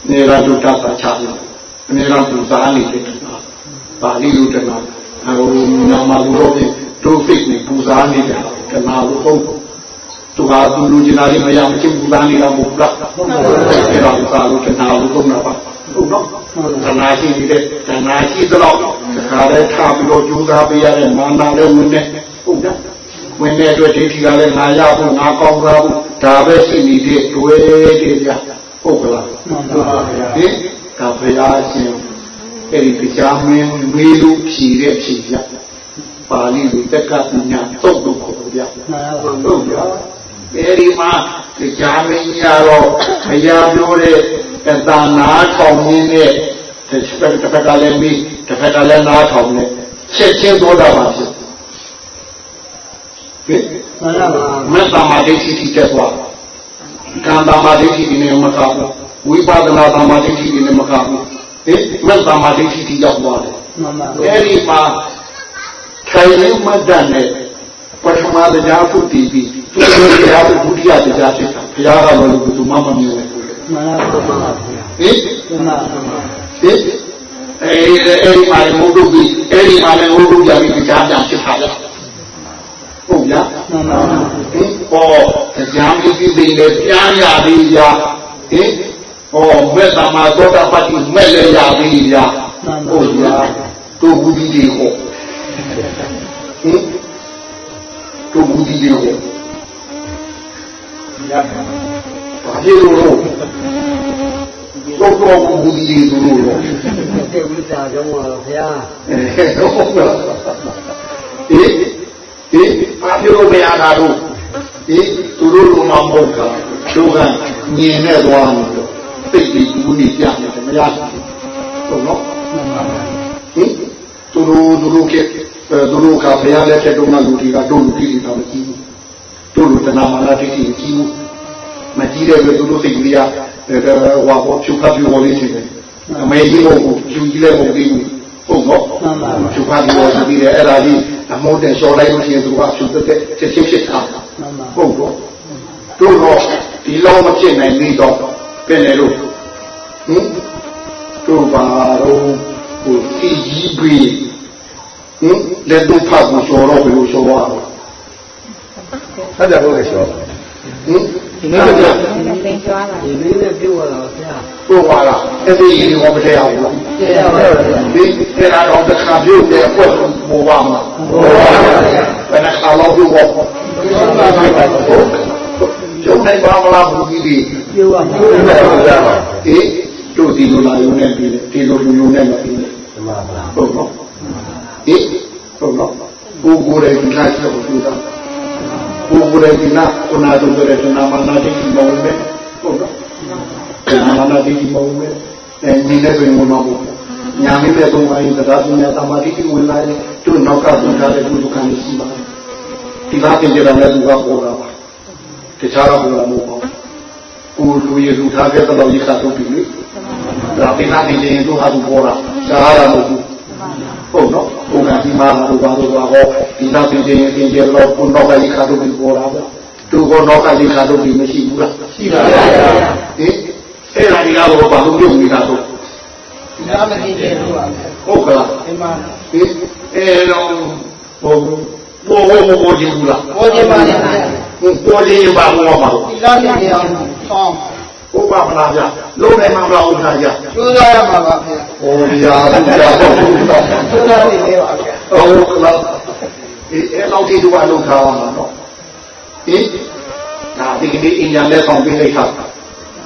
S2: နေရာတို့တတ်တာချတယ်အနေရာပူဇာနေတဲ့တဏပါဠိလိုတဏဟိုညမှာလို့တို့စိတ်နဲ့ပူဇာနေတာတဏလို့ဟုတ် သူကသူလူကျင်လာရင်မရမချင်းပူဇာနေတာမဟုတ်လားဟုတ်ပါဘူးအဲဒါကလို့တဏလို့ဟုတ်လားပါဟုတ်နော်တဏရှိနေတဲ့တဏရှိတော့တခါလဲထားပြီးတော့ကြိုးစားပေးရတဲ့မာနလည်းဝင်နေဟုတ်ကြဝင်တဲ့အတွက်ဒိဋ္ဌိကလည်းငါရဖို့ငါကောင်းကြဖို့ဒါပဲရှိနေတဲ့တွေ့တယ်ဗျဟုတ်ကလား
S3: မှန်ပါဗျာ
S2: ဟင်ကဘုရားရှင်အဲ့ဒီတရားမင်းမေးလို့ဖြေတဲ့ဖြေပြပါဠိလိုတက္ကပညာသုတ်လို့ခေါ်ကြ
S3: မှန်ပါ
S2: ဟုတ်ကြ အဲ့ဒီမှာတရားမင်းရတော့ဘုရားပြောတဲ့သာနာထောင်ရင်းနဲ့တစ်ဖက်တစ်ဖက်ကလည်းမေးတစ်ဖက်ကလည်းနားထောင်နေချက်ချင်းသောတာပန်ဖြစ်ဟင်
S3: မှန်ပါ
S2: မက်တာမာဒိဋ္ဌိတိတက်သွားကံတာမာဒိဋ္ဌိဒီနဲ့မကဘူးဝိပဿနာတာမာဒိဋ္ဌိဒီနဲ့မကဘူးဟင်မက်တာမာဒိဋ္ဌိတိရောက်သွားတယ်
S3: မှန်ပါ
S2: အဲဒီမှာထိုင်ရင်းမတ်တနဲ့ပထမတရားဖုတည်ပြီး သူတို့တရားဒုတိယတရားဖြစ်တာဘုရားကလည်းဘယ်သူမှမမြင်ဘူး
S3: မှန်ပါဗျာ
S2: ဟင်
S3: မှန်ပါ
S2: ဟင်အဲဒီအဲဒီမှာမဟုတ်ဘူးအဲဒီမှာလည်းဟုတ်ဘူးကြာပြီးကြားပြန်ဖြစ်တာလေဟုတ်လား
S3: မှန်ပါ
S2: ဟင်ဟောတရားမကြီးသိနေပြန်ရသေးရဟင်ဟောမေတ္တာမှာသောတာပတ္တိမဲ့လည်းရသေးရဟုတ်လားတို့ဘူးဒီဒီဟောဟင်တို့ဘူးဒီ ဒီဟောဘာဖြစ်လို့တော့တော့ဘူးဒီဒီတို့လို့
S3: တေဝိတာကြောင့်ပါဗျာ
S2: ဟုတ်ကဲ့ဟေးဟေးဘာဖြစ်လို့မရတာတို့ဟေးသူတို့လိုမှမဟုတ်တာတို့ကမြင်နဲ့သွားနေတော့သိပြီးဘူးနေပြနေတယ်မရဘူးဟုတ်နော်ဟင်သူတို့သူတို့ကသူတို့ကဘုရားလက်ထက်တုန်းကလူတွေကတို့လူကြီးတွေကမကြည့်ဘူး တို့လူတဏမာလာတိတိမကြည့်ဘူးမကြည့်တဲ့အတွက်သူတို့စိတ်ကလေးကဟွာပေါ်ဖြူခပ်ဖြူပေါ်လေးဖြစ်တယ်အမေကြီးမဟုတ်ဘူးဖြူကြီးလည်းမဟုတ်ဘူးဟုတ်နော်
S3: မှန်ပါမှန်
S2: ဖြူခါပြီးတော့ပြီးတယ်အဲ့ဒါကြီးအမောတဲ့လျှော်လိုက်လို့ရှိရင်သူကဖြူသက်သက်ချက်ချင်းဖြစ်တာ
S3: ပါ
S2: ဟုတ်တော့တို့တော့ဒီလောက်မဖြစ်နိုင်သေးတော့ပြင်လေလို့ဟင်တို့ပါတော့ဟိုစီကြီးပြီးဟင်လက်တို့ဖတ်ကိုလျှော်တော့ဘယ်လိုလျှော်ရအောင်
S4: ဆက်ကြလို့လည်းရှော
S2: ဟင်
S3: ဒီနေ့က
S5: သင်ကျွားလာ
S3: ဒီနေ့နဲ့ပြောရတော့ဗျာ
S2: တို့ပါလားအဲ့ဒီရေဟောမထဲအောင်လား
S3: ကျေရပါဗျာ
S2: ဒီအဲ့ဒါတော့တစ်ခါပြုတ်တယ်အကွက်ပေါ်ပါမှာဘယ်နှခါလောက်ပြုတ်ပေါ့ကျုံနိုင်ပါမလားဘူးကြီးဒီ
S3: ပြောရမှာ
S2: အေးတို့ဒီလိုလာရုံနဲ့ပြီးတယ်ဒီလိုလူလူနဲ့မပြီးတယ်
S4: ဓမ္မပါ
S2: ဟုတ်နော်အေးဟုတ်နော်ကိုကိုယ်ရဲ့ဒီလားချက်ကိုပြောတာ ကိုကိုယ်ရဲ့ဒီလားကိုနာတို့ရဲ့ဒီနာမနာတိမုံပဲဟုတ်နော်ဒီနာမနာတိမုံပဲအဲဒီလည်းဆိုရင်ဘုမဘုညာမင်းတဲ့သုံးပါးရင်တရားပညာသမာဓိကိုဝင်လာတယ်သူနောက်ကပြန်ထားတဲ့ဒုက္ခနဲ့ရှိပါတယ်ဒီလားပြင်ကြတယ်လည်းသူကပေါ်တာပါတခြားတော့ဘုရားမဟုတ်ပါဘူးကိုလူရလူထားတဲ့တော့ရခါတော့ပြီလေဒါပိနာနေရင်တို့ဟာသူပေါ်တာရှားတာမဟုတ်ဘူး ဟုတ်နော်ဘုရားဒီမှာတို့ဘာလို့ပါဟောဒီနာပြင်ရင်ပြင်ကြတော့ကိုနောက်ကရခါတော့ပြီပေါ်တာပဲသူကနောက်ကရခါတော့ပြီမရှိဘူးလားရှိပါပါဟင်အဲ့ဒါဒီကတော့ဘာလို့ပြုတ်နေတာတော့
S3: နာမသိတယ်လို့ပါ
S2: ဟုတ်ကလား
S3: ဒီမှာ
S2: ဟင်အဲ့တော့ဟိုဘောဘောဘောဘောကြည့်ဘူးလား
S3: ဟောဒီမှာလည်း
S2: ဟင်ဘောကြည့်ပါဘောမှာလို့
S3: ဒီလားနေအောင်ဆောင်း
S2: ဘုရားမလားဗျလုံးနိုင်မှာမလားဥစ္စာကြ
S3: ကျိုးစားရမှာပါဗျာ
S2: ဟောဒီဟာဘုရားဟုတ်တော့
S3: ကျိုးစားနေလေပါဗျာ
S2: ဟုတ်ကလားဒီအဲ့လောက်ထိတော့လုံးထားအောင်နော်ဟင်ဒါဒီကနေ့အင်ဂျင်နဲ့ဆောင်ပေးလိုက်တာ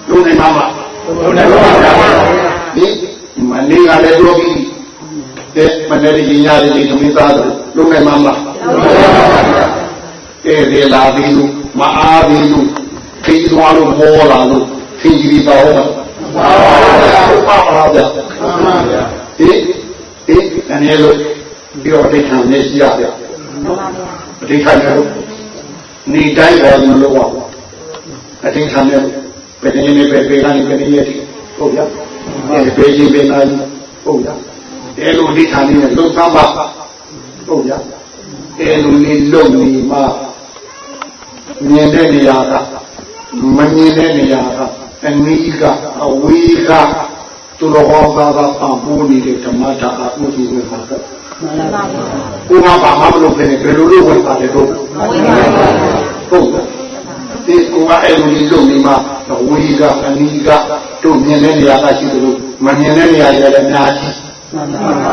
S2: လုံးနိုင်မှာမလား
S3: လုံးနိုင်ပါဗျာ
S2: ဟင်မနေ့ကလည်းပြောပြီးတဲ့မနေ့ကညရည်ဒီသမီးသားတို့လုံးနိုင်မှာမလားကဲလေလာပြီးလို့မအားပြီးလို့ခေးသွားလို့မောလာလို့ ခေးကြီးပါဟုတ်ပါပါပါဗျာအေးအေးအနေလို့ပြီးတော့ဒိဋ္ဌာန်နဲ့ရှိရဗျာဒိဋ္ဌာန်နဲ့နေတိုင်းပေါ်မလို့ပါအဒိဋ္ဌာန်နဲ့ဘယ်နည်းနဲ့ပဲပဲကနေဘယ်နည်းရဲ့ဟုတ်ဗျာအဲပဲကြီးပဲနိုင်ဟုတ်ဗျာအဲလိုဒိဋ္ဌာန်နဲ့လုံသမ်းပါဟုတ်ဗျာအဲလိုနေလုံနေမှာမြင်တဲ့နေရာကမမြင်တဲ့နေရာက အနည်းကအဝေးကသူတော်ဘာသာပံပိုးနေတဲ့ဓမ္မတာအမှုစုဝင်ပါတော့ကိုကဘာမှမလုပ်ခဲ့နဲ့ဘယ်လိုလုပ်ဝင်ပါလဲတော့ဟုတ်ဒီကိုကအဲ့လိုလေးလုပ်နေမှာဝေးကအနည်းကတို့မြင်တဲ့နေရာကရှိတယ်လို့မမြင်တဲ့နေရာတွေလည်းအများကြီး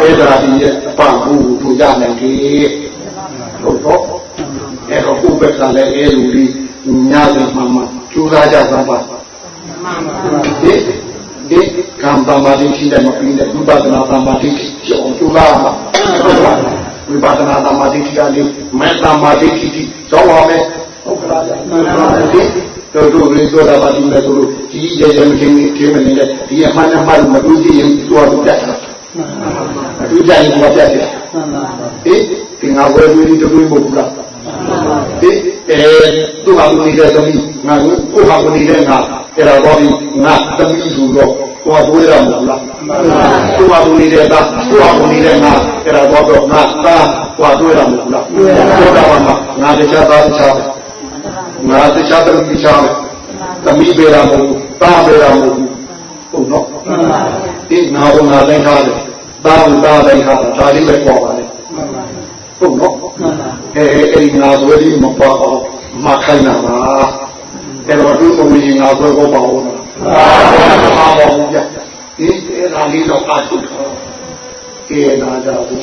S2: အဲ့ဒါဒီပံပိုးထူကြနိုင်တယ်ဟုတ်တော့အဲ့တော့ကိုယ်ဘက်ကလည်းအဲ့လိုလေးညစဉ်မှမှကျူလာကြသ မ်းပါဒီဒီကံတမာတိရှိတယ်မပြီးတဲ့ဝိပဿနာတမာတိကျော်ကျူလာမှာဝိပဿနာတမာတိကလေးမေတ္တာမာတိတိကျောင်းပါမယ်ဟုတ်ကလားဒီတို့တို့လေးဆိုတာပါဒီမဲ့တို့ဒီရေရေမချင်းချင်းမနေတဲ့ဒီအမှန်အမှန်မတူကြည့်ရင်သူ့အတူတက်တာအတူကြရင်ဘာတက်တယ်ဟေးဒီငါဝယ်ပြီးတူမဟုတ်လားဒီအဲသူ့ဟာသူနေတဲ့သမီးငါကိုဟာကိုနေတဲ့ငါ အဲ့ဒါတော့ငါသမီးဆိုတော့ကိုယ်တွေ့ရမှာလားသူ့ဟာသူနေတဲ့သားသူ့ဟာကိုနေတဲ့ငါအဲ့ဒါတော့ငါသားကိုယ်တွေ့ရမှာလားပြောတာမှာငါတခြားသားတခြားငါတခြားသမီးတခြားသမီးပေရမဟုတ်သားပေရမဟုတ်ဟုတ်တော့ဒီငါကငါတိုင်းထားတယ်သားကသားတိုင်းထားတာဒါလေးပဲပေါ်ပါလေဟုတ်တော့အဲအဲ့ဒီငါဆိုရင်မပေါ်အောင်မခိုင်းတာပါ အဲ့တော့သူ့ကိုဝင်ငါဆိုတော့ပေါ့အောင်လားပါပါဘူးဗျဒီအဲ့ဒါလေးတော့အထုကဲနာကြဘူး